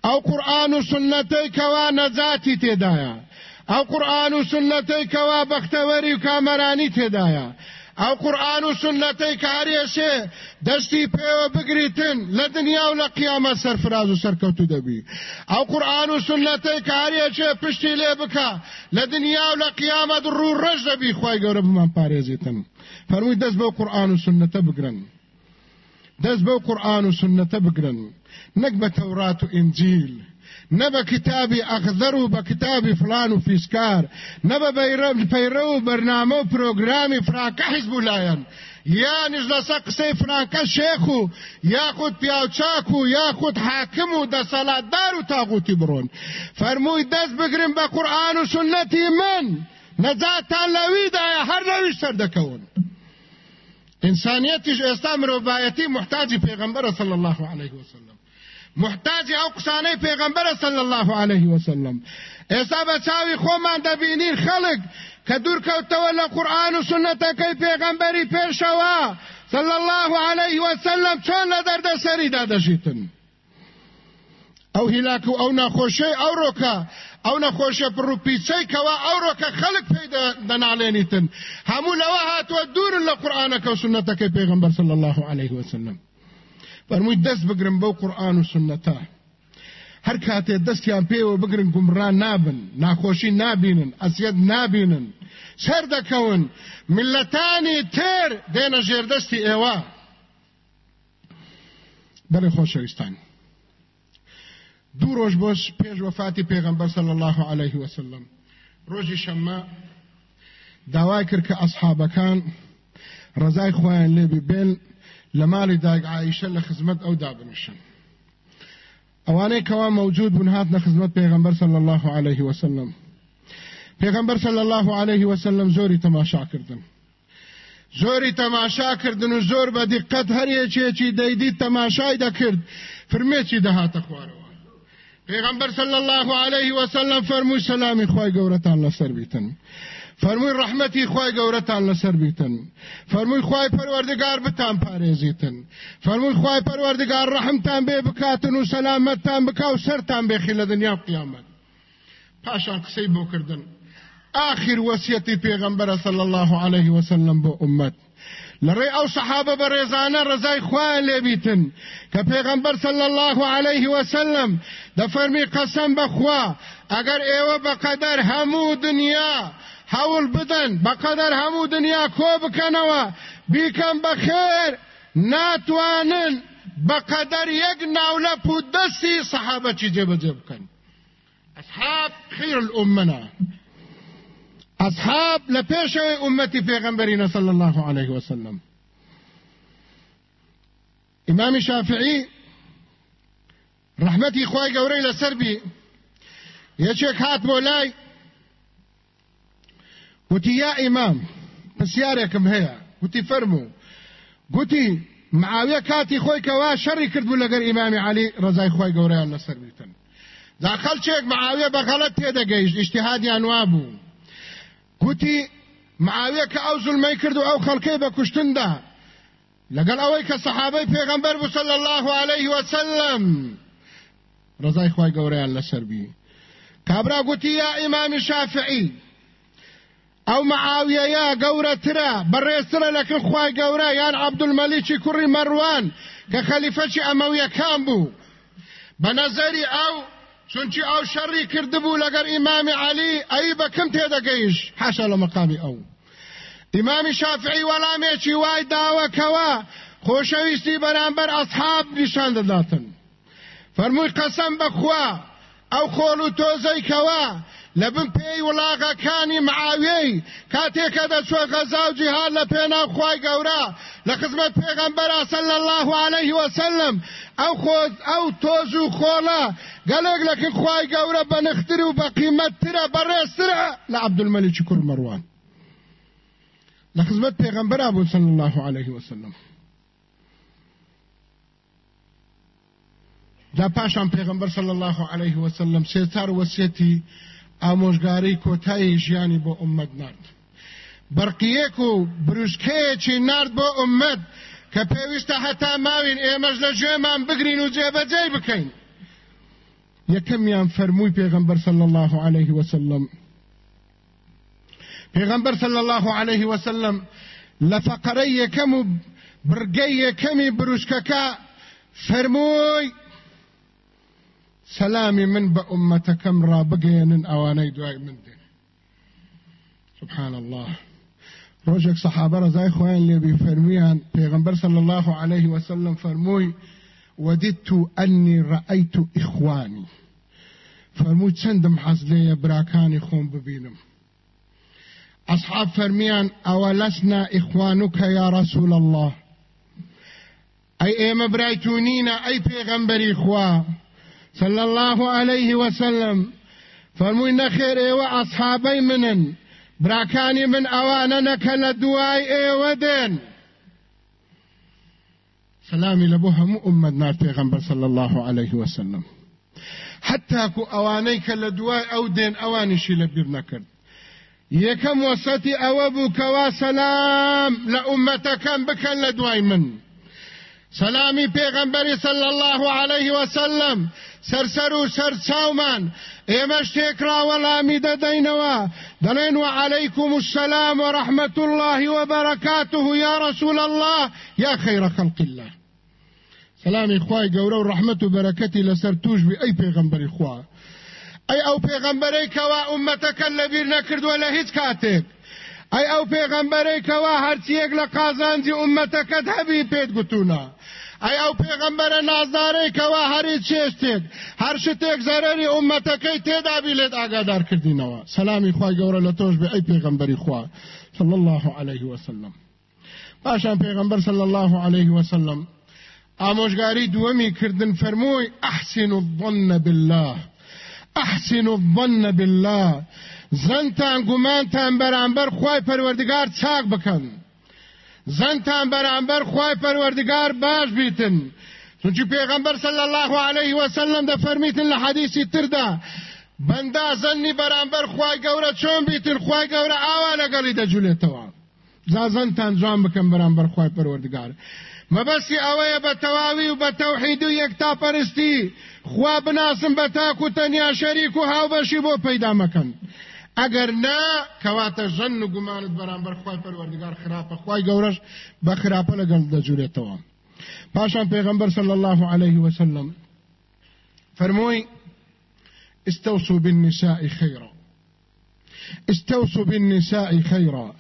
[SPEAKER 1] أو قرآن وسنتي كوا نزاتي تدايا أو قرآن وسنتي كوا بختوري وكامراني تدايا أو قرآن و سنتی کاریشه دستی پیو بگریتن. لدنیا و لقیامت سرفراز و سرکوتو دبی. أو قرآن و سنتی کاریشه پشتی لی بکا. لدنیا و لقیامت رو رج دبی. خواهی گوره بمان پاریزیتن. فرموی دست بو قرآن و سنت بگرن. دست بو قرآن و سنت بگرن. نک بتورات و انجیل. نبا کتابی أخذرو با کتابی فلان و فیسکار نبا پیرو برنامه و پروگرامی فراکه حزب اللهیان یا نجلسه قصه فرانکه شیخو یا خود پیاوچاکو یا خود حاکمو د سلادارو تاغوتی برون. فرموی دست بگریم با قرآن و سنتی من نجاتان لوی دا هر لویش سر دکون انسانیتش اسلام ربایتی محتاجی پیغمبر صلی الله علیه وسلم. محتاج أو قسانه پیغمبر صلی الله علیه وسلم ایسا بچاوی خومان دبینین خلق که دور کوتو لقرآن و سنت کی پیغمبری پیشوا صلی الله علیه وسلم چون لدرد سری دادشیتن أو هلاک أو نخوشی أو روکا أو نخوشی پروپیسی کوا أو روکا خلق پیدا دنالینیتن همو لوا هاتو دور لقرآن کو سنت کی پیغمبر صلی الله علیه وسلم فرمووی دەست بگرن بەو قورآن و سنەتە هەر کاتێ دەستیان پێوە بگرن گومڕان نابن ناخۆشی نابینن ئەسیەت نابینن. سەر دەکەون ملەتانی تێر دێنە ژێردەستی ئێوە. بەڵێ خۆشەویستان دوو ڕۆژ بۆش پێش وەفاتی پێغەمبەر صلی الله عليه وسلم ڕۆژی شەممە داوای کرد کە ئەسحابەکان ڕزای خۆیان لێبی بێن دایک عیشە لە خزمەت ئەو دابنشن ئەوانەی کەوا موجود بوون هاتنە خزمەت پێغەمبەر صلی الله عليه وسلم. پێغەمبەر صلی الله عليه وسلم زۆری تەماشا کردن. زۆری تەماشا کردن و زۆر بە دیقەت هەر یەکێکی دەیدی تەماشای دەکرد فرمێکی دەهاتە خوارەوە پێغەمبەر صلی الله عليه وسلم فەرمووی سەلامی خوای گەورەتان لەسەر بیتن. فرمووی ڕحمەتی خی گەورەتان لەسەر بیتن. فەرمووی خی پەروەردگار بتان پارێزیتن. فەرمووی خی پەروەردگار ڕحمتان بێ بکاتن و سەلامەتتان بکا و سەرتان بێخی لە دنیا قیامەت. پاشان قسەی بۆ کردن. آخر وصیتی پیغمبر صلی الله علیه وسلم بۆ امت لڕێ ئەو سەحابە بە ڕێزانە ڕزای خوایان لێبیتن کە پێغەمبەر صلی الله عليه وسلم دەفەرمی قەسەم بەخوا ئەگەر ئێوە بەقەدەر هەموو دنیا هەوڵ بدەن بەقەدەر هەموو دنیا کۆ بکەنەوە بیکەم بەخێر ناتوانن بەقەدەر یەک ناولەپ و دەستی سەحابەتی جێبەجێ بکەن أصحاب خير الأمنا. أصحاب لبيشة أمتي پیغمبرين صلى الله عليه وسلم. إمام شافعي رحمتي خواهي قوري لسربي يشيك هات مولاي وتی یا ئیمام پرسیارێکم هەیە وتی فەرمو گوتی معاویە کاتی خۆی کەوا شەڕی کردبوو لەگەر ئیمامی علی ڕزای خۆی گەورەیان لەسەر بیتن دا خەلچێک معاویە بە غەڵەت تێدەگەیشت ئیشتیهادیان وابوو گوتی معاویە کە ئەو زولمەی کرد و ئەو خەڵکەی بە کوشتندا لەگەڵ ئەوەی کە سەحابەی پێغەمبەر بوو صلی الله عليه وسلم ڕزای خۆی گەورەیان لەسەر بی کابرا گوتی یا ئیمامی شافعی او معاویەیە گەورەترە بەڕێسترە لەکن خوای گەورە یان عەبدولمەلیکی کوڕی مەڕوان کە خەلیفەکی ئەمەویەکان بوو. بە نەزەری ئەو چونکی ئەو شەڕی کردبوو لەگەر ئیمامی علی ئەی بەکەم تێدەگەیش حاشا لە مەقامی ئەو. ئیمامی شافعی وەلامێکی وای داوەکەوە خۆشەویستی بەرامبەر ئەسحاب نیشان دەداتن. فەرمووی قەسەم بەخوا ئەو خۆڵ و تۆزەیکەوە لە بن پێی وڵاغەکانی معاوێی کاتێکە دەچوە غەزا و جیهاد لە پێناو خوای گەورە. لە خزمەت پێغەمبەرە صلی الله عليه وسلم ئەو خۆز ئەو تۆز و خۆڵە. گەلێک لەکن خوای گەورە بەنختر و بە قیمەتترە بەڕێزترە لە عەبدولمەلیکی کوڕ مەروان لە خزمەت پێغەمبەرە بوو صلی الله عليه وسلم. دا پاشان پێغمبەر صلی الله عليه وسلم سێتار وەسیەتی ئامۆژگاری کۆتایی ژیانی بۆ ئومەت نرد. بەرقیەک و بروشکەیەکی نرد بۆ ئومەت کە پێویستە هەتا ماوین ئێمەش لە ژێمان بگرین و جێبەجێ بکەین. یەکەمیان فەرمووی پێغمبەر صلی الله عليه وسلم. پێغمبەر صلی الله عليه وسلم لە فەقەرەی یەکەم و برگەی یەکەمی بروشکەکە سلامي من بأمتكم رابقين أواني دواي من دين. سبحان الله. روجك صحابة رزاي خوين اللي بفرميان پیغمبر صلى الله عليه وسلم فرموي وددت أني رأيت إخواني. فرموي چندم حزلي براكاني خون ببينم. أصحاب فرميان أولسنا إخوانك يا رسول الله. أي إيما برأيتونينا أي پیغمبر إخوان. صلى الله عليه وسلم. فرمووی نەخێر ئێوە ئەسحابەی منن. براکانی من ئەوانە کە لە دوای ئێوە دێن سلامی لە بۆ صلى الله عليه وسلم. حتى ئەوانەی کە لە دوای ئەو دێن ئەوانیشی لە بیر نەکرد یەکەم وەسەتی ئەوە بوو کەوا سەلام لە ئومەتەکەم من. سلامی پێغەمبەری صلى الله عليه وسلم. سەرسەر و سەرچاومان ئێمەش تێکراوەڵامی دەدەینەوە دەڵێن وعليكم السلام ورحمة الله وبركاته يا رسول الله. يا خير خلق الله. سلامی خوای گەورە و ڕحمت و بەرەکەتی لەسەر توش بی ئەی پێغەمبەری خوا ئەی ئەو پێغەمبەرەی کەوا ئومەتەکە لەبیر نەکردووە لە هیچ کاتێک ئەی ئەو پێغەمبەرەی کەوا هەرچیەک لە قازانجی ئومەتەکەت هەبی پێت گوتوونە ئەی ئەو پێغەمبەرە نازدارەی کەوا هەری چێشتێک هەر شتێک زەرەری ئومەتەکەی تێدابی لێت ئاگادار کردینەوە سەلامی خوای گەورە لە تۆش بێ ئەی پێغەمبەری خوا صلى الله عليه وسلم پاشان پێغەمبەر صلى الله عليه وسلم ئامۆژگاری دووەمی کردن فەرمووی ئەحسین الظن بالله ئەحسین الظن بالله زەنتان گومانتان بەرامبەر خوای پەروەردگار چاک بکەن زنتان بەرامبەر خوای پەروەردگار باش بیتن. چونکی پێغەمبەر صلی الله عليه وسلم دە فەرمیتن لە حەدیثی تردا. بەندا زەنی بەرامبەر خوای گەورە چۆن بیتن؟ خوای گەورە ئاوا لەگەڵی دەجولێتەوە. زازنتان جوان بکەم بەرامبەر خوای پەروەردگار. مەبەستی ئەوەیە بە تەواوی و بە تەوحید و یەکتاپەرستی خوا بناسم بە تاک و تەنیا شەریک و هاوبەشی بۆ پەیدا مەکەن. اگر نه کواته ژن و ګمانت برابر خوای پروردگار خرافه خوای ګورش به خرافه لګل د جوړیتو پاشان پیغمبر صلی الله علیه وسلم فرموي استوصوا بالنساء خيرا استوصوا بالنساء خيرا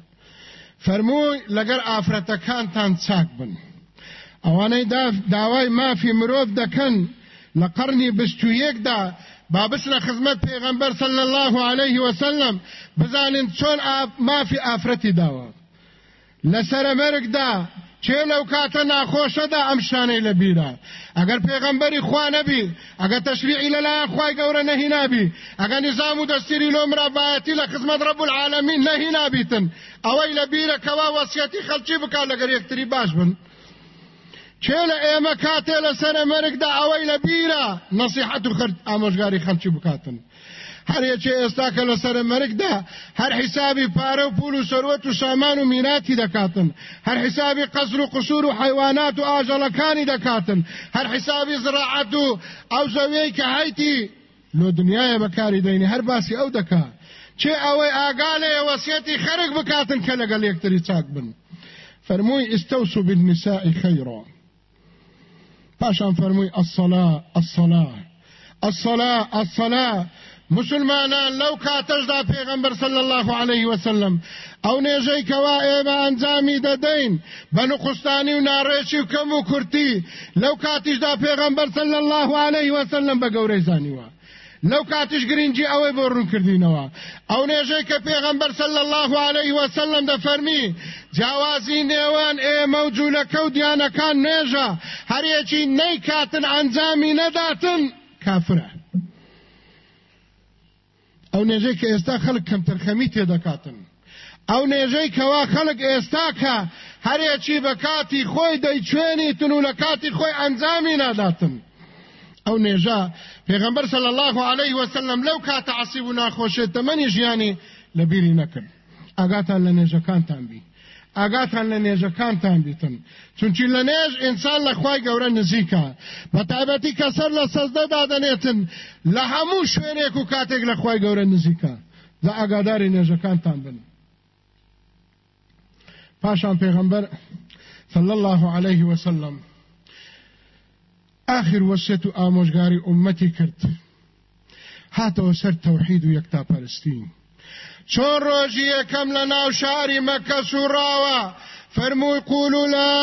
[SPEAKER 1] فرموي لەگەر ئافرەتەکانتان چاک بن. ئەوانەی داوای مافی مرۆڤ دەکەن لە قەرنی بستو یەکدا بابس لخدمت پیغمبر صلی الله علیه وسلم. بزانین چۆن مافی ئافرەتی داوە لەسرە مەرگدا چێ لەو کاتە ناخۆشەدا ئەم شانەی لە بیرە ئەگەر پێغەمبەری خوا نەبی ئەگەر تەشریعی لەلایەن خوای گەورە نەهی نابی. ئەگەر نظام و دەستیری لۆ مرابایەتی لە خزمەت رب العالمین نەهی نابیتن. ئەوەی لە بیرە کەوا وەسیەتی خەلکی بکات لەگەر یەکتری باش بن. ئێمە کاتێ لە سەر مەرگدا ئەوەی لە بیرە. نەسیحەت و ئامۆژگاری خەلکی بکاتن. هەرێکێ ئێستا کە لە سەر مەرگدا هەر حیسابی پارە و پول و سەروەت و سامان و میراتی دەکاتن. هەر حیسابی قەسر و قسوور و حیوانات و ئاژەڵەکانی دەکاتن. هەر حیسابی زراعەت و ئەو زەوەی کە هایتی لۆ دنیاە بەکاری دەینی هەر باسی ئەو دەکات چێ ئەوەی ئاگالەیە وەسیەتی خەرک بکاتن کە لەگەڵ چاک بن. بالنساء خەیڕۆ پاشان فرمووی الصلاة الصلاة. الصلاة الصلاة. مسلمانان لەو کاتەشدا پێغەمبەر صلی الله عليه وسلم ئەو نێژەی کەوا ئێمە ئەنجامی دەدەین بە نقستانی و ناڕێکی و کەم و کورتی لەو کاتیشدا پێغەمبەر صلی الله عليه وسلم بە گەورەی زانیوە. لەو کاتش گرنگی ئەوەی بۆ ڕوونکردینەوە ئەو نێژەی کە پێغەمبەر صلی الله عليه وسلم دەفەرمی جیاوازی نێوان ئێمە و جوولەکە و دیانەکان نێژە. هەرێکی نەی کاتن ئەنجامی نەداتن کافرە. ئەو نێژەی کە ئێستا خەڵک کەمتەرخەمی تێدەکاتن ئەو نێژەی کەوا خەڵک ئێستا کە هەرێکی بە کاتی خۆی دەیچێنی تن و لە کاتی خۆی ئەنجامی ناداتن. ئەو نێژە پێغەمبەر صلی الله عليه وسلم لەو کاتە عسیب و ناخۆشێت تەمەنی ژیانی لەبیری نەکرد ئاگاتان لە نێژەکانتان بی. ئاگاتان لە نێژەکانتان بیتن چونچی لە نێژ ئینسان لە خوای گەورە نزیکە. بە تایبەتی کەسەر لە سەزدەدا دەنێتن لە هەموو شوێنێک و کاتێک لە خوای گەورە نزیکە. دا ئاگاداری نێژەکانتان بن. پاشان پێغەمبەر صلى الله عليه وسلم. آخر وصیت و ئامۆژگاری ئومەتی کرد. هاتەوە سەر تەوحید و یەکتاپەرستی چۆن ڕۆژی یەکەم لە ناو شاری مەکە سوڕاوە فەرمووی قولوا لا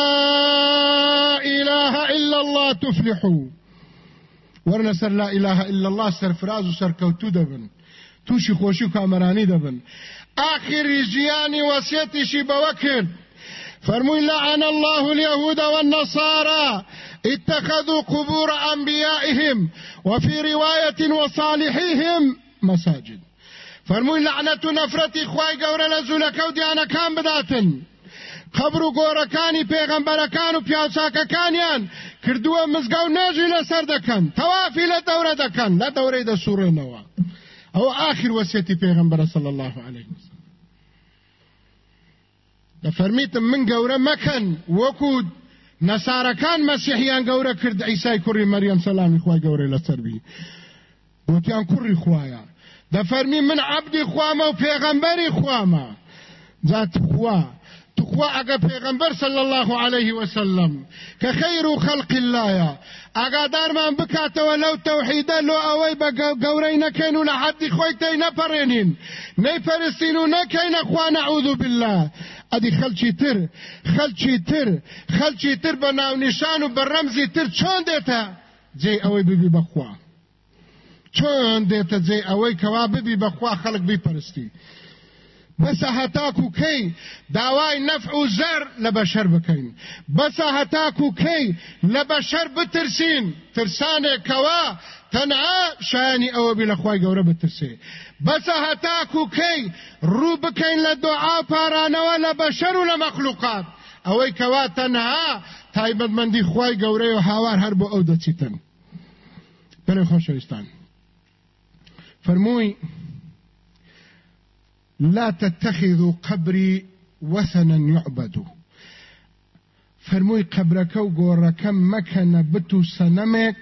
[SPEAKER 1] إله إلا الله تفلحوا. ورنە سەر لا إله إلا الله سەرفراز و سەرکەوتو دەبن تووشی خۆشی و کامەرانی دەبن آخری ژیانی وەسیەتیشی بەوە کرد فرموي لعن الله اليهود والنصارى. اتخذوا قبور أنبيائهم وفي رواية وصالحيهم مساجد. فرمووی لعنەت و نەفرەتی خی گەورە لە زولەکە و دیانەکان بداتن. قبر و گۆڕەکانی پێغەمبەرەکان و پیاوچاکەکانیان کردووە مزگە و نێژی لەسەر دەکەن تەوافی لە دەورە دەکەن لە دەورەی دەسوڕێنەوە ئەو آخر وەسێتی پێغەمبەرە صلی الله عليه وسلم دەفەرمیتم من گەورە مەکەن وەکو نەسارەکان مەسیحیان گەورە کرد عیسای کوڕی مەریەم سەلامی خوای گەورەی لەسەربی گوتیان کوڕی خوایە دەفەرمی من عبدی خوامە و پێغەمبەری خوامە ذات خوا. تخوا ئەگە پێغەمبەر صلی الله عليه وسلم. کە خەیر و خەلق اللهە ئاگادارمان بکاتەوە لەو تەوحیدە لۆ ئەوەی بە گەورەی نەکەین و لە حەدی خۆی تێی نەپەڕێنین نەیپەرستین و نەکەینە خوا نەعوذ بالله. ئەدی خەلکی تر خەلکی تر خەلکی تر بە ناونیشان و بە ڕەمزی تر. چۆن دێتە؟ جێ ئەوەی ببی بەخوا. چۆن دێتە جێ ئەوەی کەوا ببی بەخوا خەڵک بیپەرستی؟ بەسە هەتاکو کەی داوای نەفع و زەر لە بەشەر بکەین. بەسە هەتاکو کەی لە بەشەر بترسین. ترسانێکەوە تەنها شایانی ئەوە بی لە خوای گەورە بترسێ. بەسە هەتاکو کەی ڕوو بکەین لە دوعا پارانەوە لە بەشەر و لە مەخلوقات. ئەوەی کەوا تەنها تایبەتمەندی خوای گەورەی و هاوار هەر بۆ ئەو دەچیتن. لا تتخذوا قبري وثنا يعبد. فرموي قبرك و گۆڕەکە مەکەنە بت و سەنەمێک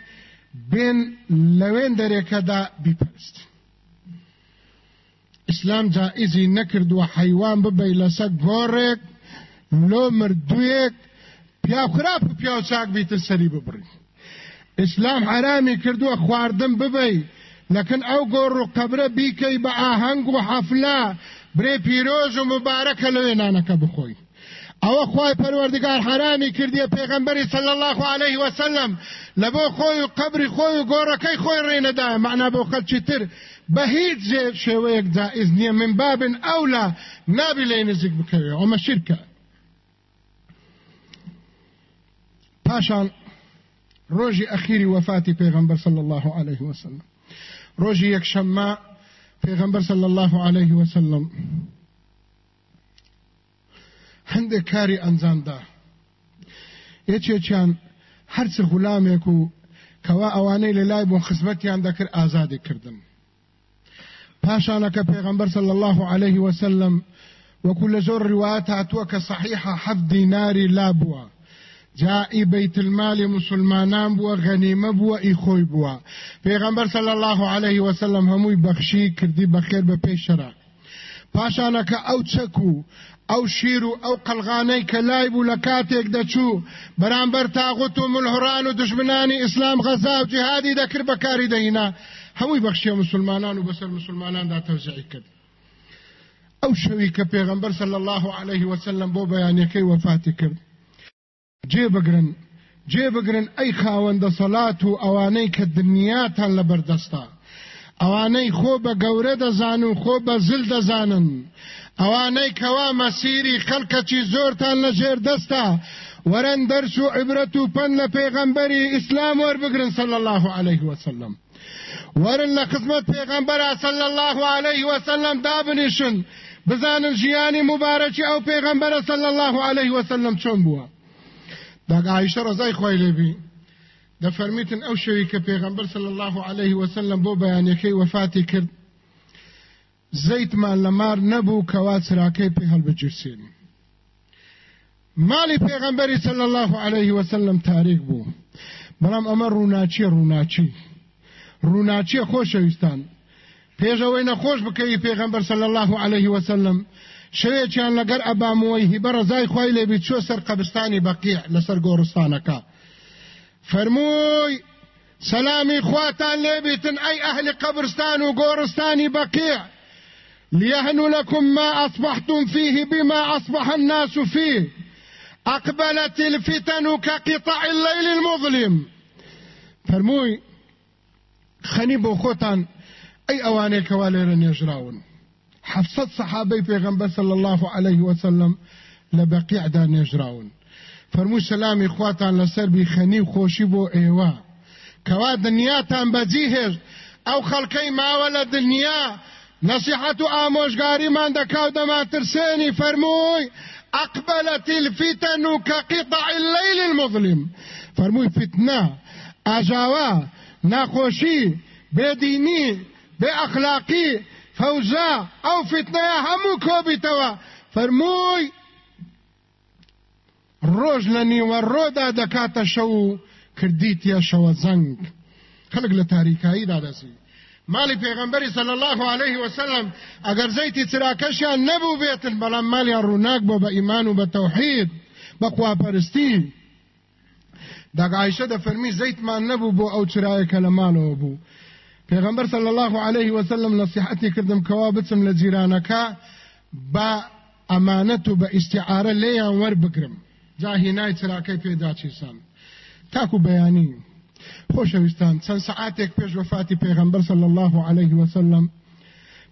[SPEAKER 1] بێن لەوێن دەرێکەدا ئیسلام جائزی نەکردووە حیوان ببەی لەسەر گۆڕێک لۆ مردوویەک پیاخراپ و پیاوچاک بیتە سەری ببڕی ئیسلام حرامی کردووە خواردن ببەی لكن أو گۆڕ قبرە بیکەی بە ئاهەنگ و حەفلا برێ پیرۆژ و مبارەکە لەوێنانەکە بخۆی ئەوە خی پەروەردگار حرامی کردیە پێغمبەری صلی الله عليه وسلم. لە بۆ خۆی و قبری خۆی و گۆڕەکەی خۆی ڕێنەدا معنا بۆ خەلکی تر بە هیچ شێوەیەک جائز نییە. من بابن ئەولا نابی لێ نزیک بکەوێ. ئەمە شرکە پاشان ڕۆژی ئەخیری وفاتی پێغمبەر صلی الله عليه وسلم. ڕۆژی یەکشەممە پێغەمبەر صلی الله عليه وسلم. هەندێک کاری ئەنجامدا یەکێکیان هەرچ غولامێک و کەوا ئەوانەی لە لای بوون خزمەتیان دەکرد ئازادی کردن پاشانەکە پێغەمبەر صلی الله عليه وسلم وەکو لە زۆر ڕوات هاتووە کە صحیحە حەفت دیناری لا بووە. جائی بیت المال مسلمانان بووە غەنیمە بووە ئی خۆی بووە. پێغەمبەر صلی الله عليه وسلم هەمووی بەخشی کردی بەخێر بە پێشەرە. پاشانەکە ئەو چەک و ئەو شیر و ئەو قەلغانەی کە لای بوو لە کاتێک دەچوو بەرامبەر تاغوت و ملهوران و دشمنانی ئیسلام و جهادی دەکرد بەکاری دەهینا هەمووی بەخشیە مسلمانان و بەسەر مسلماناندا تەوزعی کرد. ئەو شەوی کە پێغەمبەر صلی الله عليه وسلم بۆ بەیانەکەی وەفاتی کرد. جێبگرن جێبگرن ئەی خاوەندە سەلات و ئەوانەی کە دنیاتان لە ئەوانەی خۆ بە گەورە دەزان و خۆ بە زل دەزانن. ئەوانەی کەوا مەسیری خەڵکەکی زۆرتان لە ژێر دەستا. وەرن دەرس و عبرەت و پەن لە پێغەمبەری ئیسلام وەربگرن صلی الله عليه وسلم ورن لە خزمەت پێغەمبەر صلی الله عليه وسلم دابنیشن. بزانن ژیانی مبارەکی ئەو پێغەمبەر صلی الله عليه وسلم چۆن بووە. داگ عائشە ڕزای خوای لێبی. دەفەرمیتن ئەو شەوی کە پێغەمبەر صلی الله عليه وسلم بۆ بەیانەکەی وفاتی کرد. زەیتمان لە مار نەبوو کەوا چراکەی پێ هەڵبجرسێنی ماڵی پێغەمبەری صلی الله عليه وسلم تاریک بوو. بەڵام ئەمە ڕووناچیە ڕووناچی. ڕووناچیە خۆشەویستان. پێشەوەی نەخۆش بکەی پێغەمبەر صلی الله عليه وسلم. شەوێکیان لەگەر ئەبامەوەی هیبە ڕزای خۆی لێبی چۆ سەر قەبستانی بەقیع لەسەر گۆڕستانەکە. فەرمووی سەلامی خواتان لێبیتن ئەی ئەهلی قەبرستان و گۆڕستانی بەقیع. ليهن لكم ما أصبحتم فيه بما أصبح الناس فيه أقبلت الفتن كقطع الليل المظلم. فرموي خەنی بۆ خۆتان ئەی ئەوانێکەوا لێرە نێژراون. حفصد صحابەی پێغەمبەر صلی الله عليه وسلم لە بەقیعدا نێژراون. فەرموو سەلامی خواتان لەسەر بی خەنی و خۆشی بۆ ئێوە. کەوا دنیاتان بەجی هێش ئەو خەڵکەی ماوە لە دنیا. نصیحەت و ئامۆژگاریمان دەکاو دەماترسێنی فەرمووی أقبلت الفتن كقطع الليل المظلم. فرمووی فتنە ئاژاوە ناخۆشی بێدینی بێ ئەخلاقی فەوزا ئەو فتنەیە هەموو کۆبیتەوە. فەرمووی ڕۆژ لە نیوە ڕۆدا دەکاتە شەو کردیتە شەوە زەنگ خەڵک لە تاریکایی دادەسی مالی پێغمبەری صلی الله عليه وسلم ئەگەر زەیتی چراکەشیان نەبوو بێتن بەڵام مالیان ڕووناک بۆ بە ئیمان و بە تەوحید بە خواپەرستی داگ عائشە دەفەرمی زەیتمان نەبوو بۆ ئەو چرایەکە لە ماڵەوە بوو پێغەمبەر صلی الله عليه وسلم نصیحەتی کردم کەوا بچم لە جیرانەکە بە ئەمانەت و بە ئیستیعارە جا هینای چراکەی پێدا چیسان تاکو بەیانی. خۆشەویستان. چەند سعاتێک پێش وفاتی پێغەمبەر صلی الله عليه وسلم.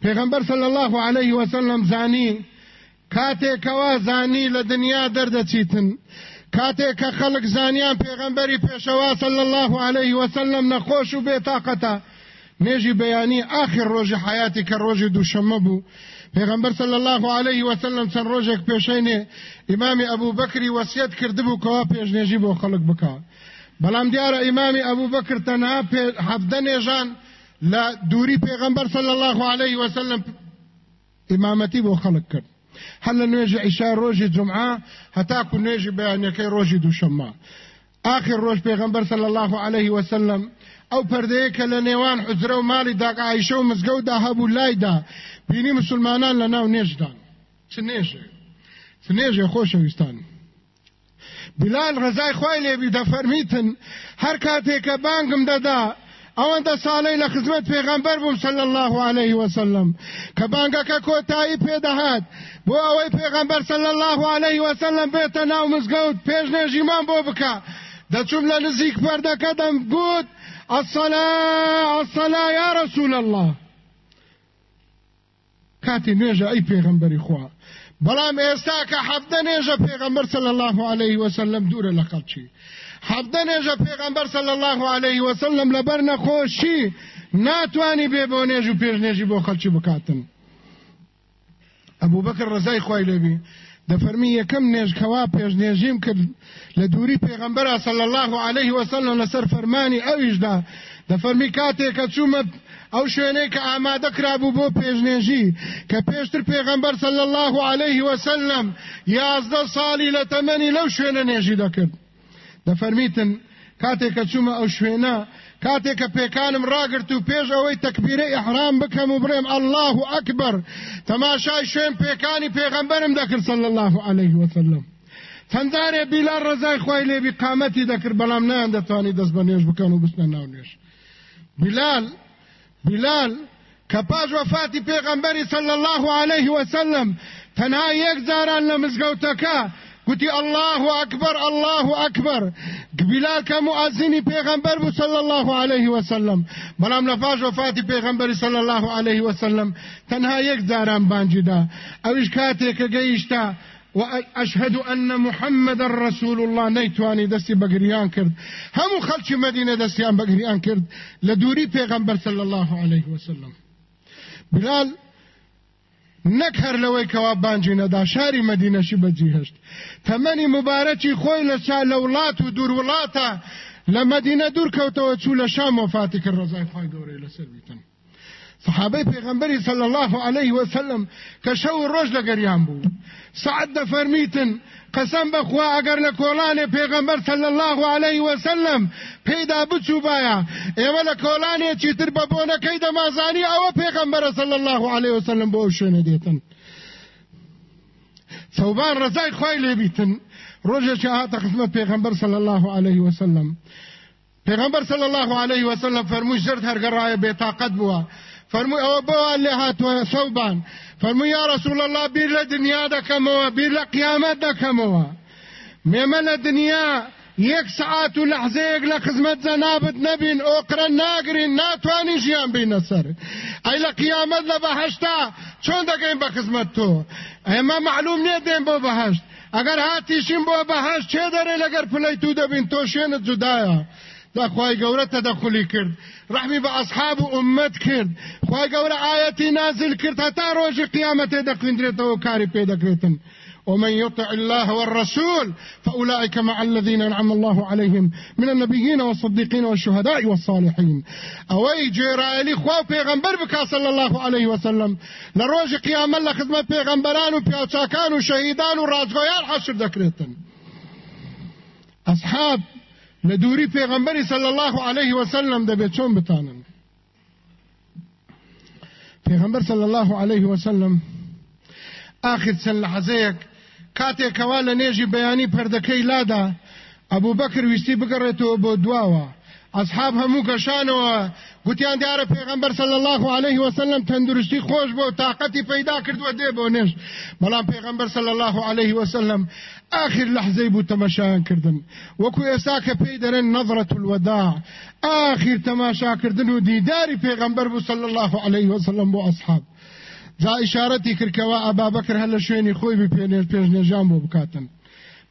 [SPEAKER 1] پێغەمبەر صلی الله عليه وسلم زانی. کاتێکەوە زانی لە دنیا دەردەچیتن. کاتێک کە خەڵک زانیان پێغەمبەری پێشەوا صلی الله عليه وسلم نەخۆش و بێتاقەتە. نێژی بەیانی آخر ڕۆژی حیاتی کە ڕۆژی دووشەمە بوو. پێغەمبەر صلی الله عليه وسلم چەند ڕۆژێک پێشینێ ئیمامی ئەبوو بەکری وەسیەت کردبوو کەوا پێشنێژی بۆ خەڵک بکە بەڵام دیارە ئیمامی ئەبوو بەکر تەنها حەفدە نێژان لە دووری پێغەمبەر صلی الله عليه وسلم ئیمامەتی بۆ خەڵک کرد. هەر لە نوێژی عیشا ڕۆژی جمعە هەتاکو نوێژی بەیانەکەی ڕۆژی دووشەممە آخر ڕۆژ پێغەمبەر صلی الله عليه وسلم ئەو پەردەیە کە لە نێوان حجرە و ماڵی داگعایشە و مزگەوتدا هەبوو لایدا بینی مسلمانان لە ناو نێژدان. چ نێژێ؟ چ نێژێ خۆشەویستان؟ بلال ڕزای خوای لێبی دەفەرمیتن هەر کاتێکە بانگم دەدا ئەوەندە ساڵەی لە خزمەت پێغەمبەر بووم صلی الله عليه وسلم کە بانگەکە کۆتایی پێدەهات بۆ ئەوەی پێغەمبەر صلی الله عليه وسلم بێتە ناو مزگەوت پێشنێژیمان بۆ بکە. دەچوم لە نزیک پەردەکە دەم گوت الصلاة الصلاة يا رسول الله. کاتی نێژە ئەی پێغەمبەری خوا بەڵام ئێستا کە نێژە پێغەمبەر صلی الله عليه وسلم دوورە لە خەڵکی حەفدە نێژە پێغەمبەر صلی الله عليه وسلم لەبەر نەخۆشی ناتوانی بێ بۆ نێژ و پێشنێژی بۆ خەڵکی بکاتن. ئەبوو بەکر ڕزای لێبی دەفەرمی یەکەم نێژکەوا پێشنێژیم کرد لە دووری پێغەمبەر صلی الله عليه وسلم لەسەر فەرمانی ئەویشدا. دەفەرمی کاتێک کە چوومە ئەو شوێنەی کە ئامادە کرابوو بۆ پێشنێژی کە پێشتر پێغەمبەر صلی الله عليه وسلم یازدە ساڵی لە تەمەنی لەو شوێنە نێژی دەکرد. دەفەرمیتن کاتێک کە چوومە ئەو شوێنە کاتێک کە پێکانم ڕاگرت و پێش ئەوەی تەکبیرەی ئەحرام بکەم و بڕێم الله ئەکبەر تەماشای شوێن پێکانی پێغەمبەرم دەکرد صلی الله عليه وسلم. چەندارێ بیلال ڕزای خۆی لێبی قامەتی دەکرد بەڵام نان دەتوانی دەست بە نوێژ بکەن و بستە ناو نوێژ. بلال بلال کە پاش وفاتی پێغەمبەری صلی الله عليه وسلم تەنها یەک جاران لە مزگەوتەکە گوتی الله اکبر الله کە مؤذنی پێغەمبەر بوو صلی الله عليه وسلم بەڵام لە پاش وفاتی پێغەمبەری صلی الله عليه وسلم تەنها یەک جاران بانجیدا ئەویش کاتێکە گەیشتا وأشهد أن محمد رسول الله نيتواني دستي بقريان كرد هم خلق مدينة دستيان بقريان كرد لدوري پیغمبر صلى الله عليه وسلم بلال نەکەر لەوەی کەوا بانجی نەدا شاری مدینەشی بەجیهشت تەمەنی مبارەکی خۆی لە چا لە وڵات و دوور وڵاتە لە مدینە دوور کەوتەوە چوو لە شام وفاتی کرد ڕزای خۆی گەورەی لەسەر بیتن. صحابه پیغمبری صلی الله علیه وسلم که شو روز لگریان بود. سعد فرمیتن قسم بخوا اگر لکولان پیغمبر صلی الله علیه وسلم پیدا بچو بایا ایوه لکولان چی تر ببونه کئی دمازانی أو پیغمبر صلی الله علیه وسلم بوشونه دیتن. ثوبان رضای خوای لبیتن روزه چې هاته خدمت پیغمبر صلی الله علیه وسلم. پیغمبر صلی الله علیه وسلم فرموش زرد هر گرای بے طاقت بوا. فرموی أو بوا اللي هاتوا ثوبان فرموی یا رسول الله بیر لدنیا دکموا بیر لقیامت دکموا میمه لدنیا یک ساعت و لحظة یک لخدمت زنابت نبین اوقرا ناگرین ناتوانی جیان بین سر ای لقیامت لبهشتا چون دگین بخدمت تو؟ أما معلوم نیه دین بو بهشت. اگر هاتیشین بو بهشت چه داره لگر پلی تو دبین؟ تو شینت جدایا. دا خوای گەورە تەدەخلی کرد. ڕحمی بە ئەسحاب و ئومەت کرد. خوای گەورە ئاەتی نازل کرد هەتا ڕۆژی قیامەتێ دەخوێندرێتەوە کاری پێ دەکرێتن ومن يطع الله والرسول فأولئك مع الذين أنعم الله عليهم من النبيين والصديقين والشهداء والصالحين أوي جيرالي خوا پیغمبر بكا صلى الله عليه وسلم. لروج قيام الله خدمت پیغمبران و پیاچاکان و شهیدان و رازگویان حشر دکریتن. أصحاب لە دووری پێغەمبەری صلی الله عليه وسلم دەبێت چۆن بتانن؟ پێغەمبەر صلی الله عليه وسلم آخر چەند لەحەزەیەک کاتێکەوا لە نێژی بەیانی پەردەکەی لادا ئەبوو بەکر ویستی بگەڕێتەوە بۆ دواوە اصحاب همو کشانو گوتیان دیاره پیغمبر صلی الله علیه وسلم تندرستی خوش بو طاقتی پیدا کرد و دی بو نش بلان پیغمبر صلی الله علیه وسلم آخر لحظه بو تماشایان کردن وکو ایساک پیدرن نظرة الوداع. آخر تماشا کردن و دیداری پیغمبر بو صلی الله علیه وسلم بو اصحاب جا اشارتی کرکوا ابا بکر هل شوینی خوی بی پیش نجام بو بکاتن.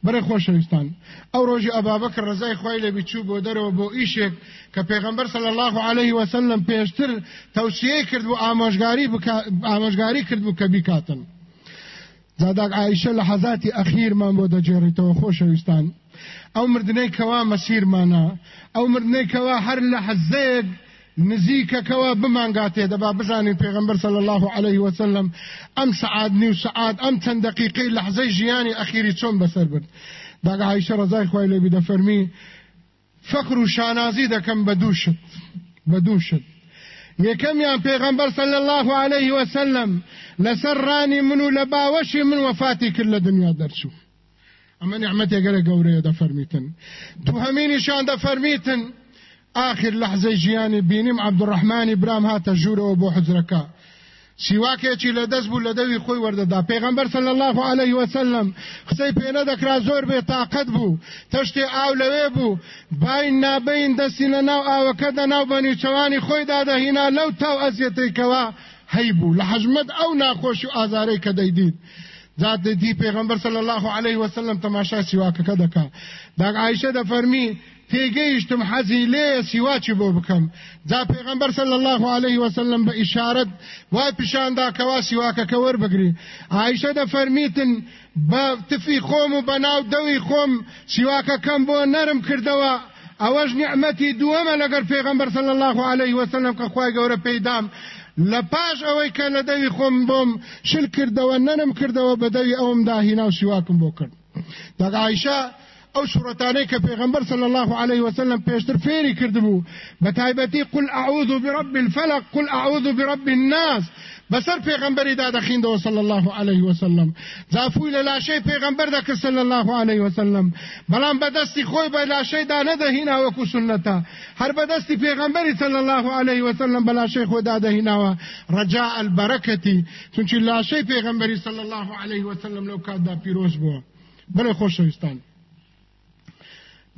[SPEAKER 1] بەرە خۆشەویستان ئەو ڕۆژی ئەبابەکە ڕزای خۆی لە بیچوو بۆ دەرەوە بۆ ئیشێک کە پێغمبەر صلی الله عليه وسلم پێشتر تەوسیە کرد و ئامۆژگاری کرد بوو کە بیکاتن. زاداک عیشە لە حەزاتی ئەخیرمان بۆ دەجێڕیتەوە خۆشەویستان ئەو مردنەی کەوا مەسیرمانە. ئەو مردنەی کەوا هەر لە حەزەیەک نزیکەکەوە بمانگاتێ دەبا بزانین پێغمبەر صلی الله عليه وسلم. ئەم سعاد نیو سعاد ئەم چەند دقیقەی لەحزەی ژیانی ئەخیری چۆن بەسەر برد داگە عیشە ڕزای خوای لێبی دەفەرمی فەخر و شانازی دەکەم بە دووشت بە دووشت یەکەمیان پێغمبەر صلی الله عليه وسلم لەسەر ڕانی من و لە باوەشی من وفاتی کرد لە دنیا دەرچوو ئەمە نعمەتێگەرە گەورەیە دەفەرمیتن دووهەمینیشان دەفەرمیتن آخر لحظه ژیانی بینیم عبدالرحمن برام هاتە ژوورەوە بۆ حجرەکە سیواکێکی لە دەست بوو لە دەوی خۆی وەردەدا پێغمبەر صلی الله عليه وسلم قسەی پێ نەدەکرا زۆر بێ تاقەت بوو تەشتێ ئاو لەوێ بوو باین نابین دەستی لە ناو ئاوەکەدا ناو بەنیچەوانی خۆی دادەهینا لەو تاو ئەزیەتێکەوە هەیبوو لە حەژمەت ئەو ناخۆش و ئازارەی کە دەیدید ذات دی پیغمبر صلی الله علیه وسلم تماشا سیواکەکە دەکا داگ عایشە دەفەرمی تێگەیشتم حەزی لێ سیواچی بۆ بکەم. جا پێغەمبەر صلی الله عليه وسلم بە ئیشارەت وای پیشاندا کەوا سیواکەکە وەربگری. عایشە دەفەرمیتن بە تفی خۆم و بەناو دەوی خۆم سیواکەکەم بۆ نەرم کردەوە. ئەوەش نیعمەتی دووەمە لەگەر پێغەمبەر صلی الله عليه وسلم کە خوای گەورە پێدام لە پاش ئەوەی کە لە دەوی خۆم بۆم شل کردەوە نەنم کردەوە بە دەوی ئەوم داهینا و سیواکم بۆ کرد. ئەو سوورەتانەی کە پێغمبەر صلى الله عليه وسلم پێشتر فێری کردبوو بە تایبەتی قل أعوذ برب الفلق قل أعوذ برب الناس. بەسەر پێغمبەری دادەخیندەوە صلى الله عليه وسلم. زافووی لە لاشەی پێغمبەر دەکرد صلى الله عليه وسلم. بەڵام بەدەستی خۆی بە لاشەیدا نەدەهینا وەکو سنەتە. هەر بەدەستی پێغمبەری صلى الله عليه وسلم بە لاشەی خۆی دادەهیناوە. ڕجاء البەرەکەتی چونچی لاشەی پێغمبەری صلى الله عليه وسلم لەو کاتدا پیرۆز بووە. بڵێ خۆشەویستان. دغایشه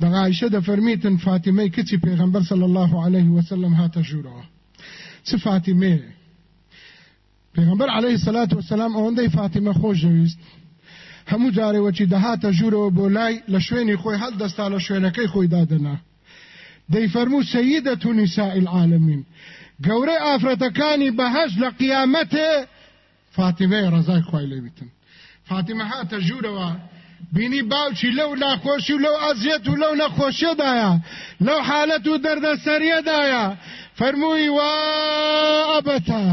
[SPEAKER 1] د فرمیتن فاطمة کچی پیغمبر صلی الله علیه وسلم هاته جوړه څه فاطمة. پیغمبر علیه الصلاة والسلام اوندې فاطمة خو جوړست همو جاره و چې د هاته جوړه بولای لشوینی خو هل دستاله شوینکی خو دادنه دی فرمو سیدة نساء العالمین گوره آفرتکانی بهش لقیامته فاطمة رضای خواه لیویتن فاطمة هاته جوړه بینی باوچی لو ناخۆشی و لەو ئەزیەت و لەو نەخۆشیەدایە لەو حالەت و دەردەسەریەدایە. فەرمووی وا ئەبەتە.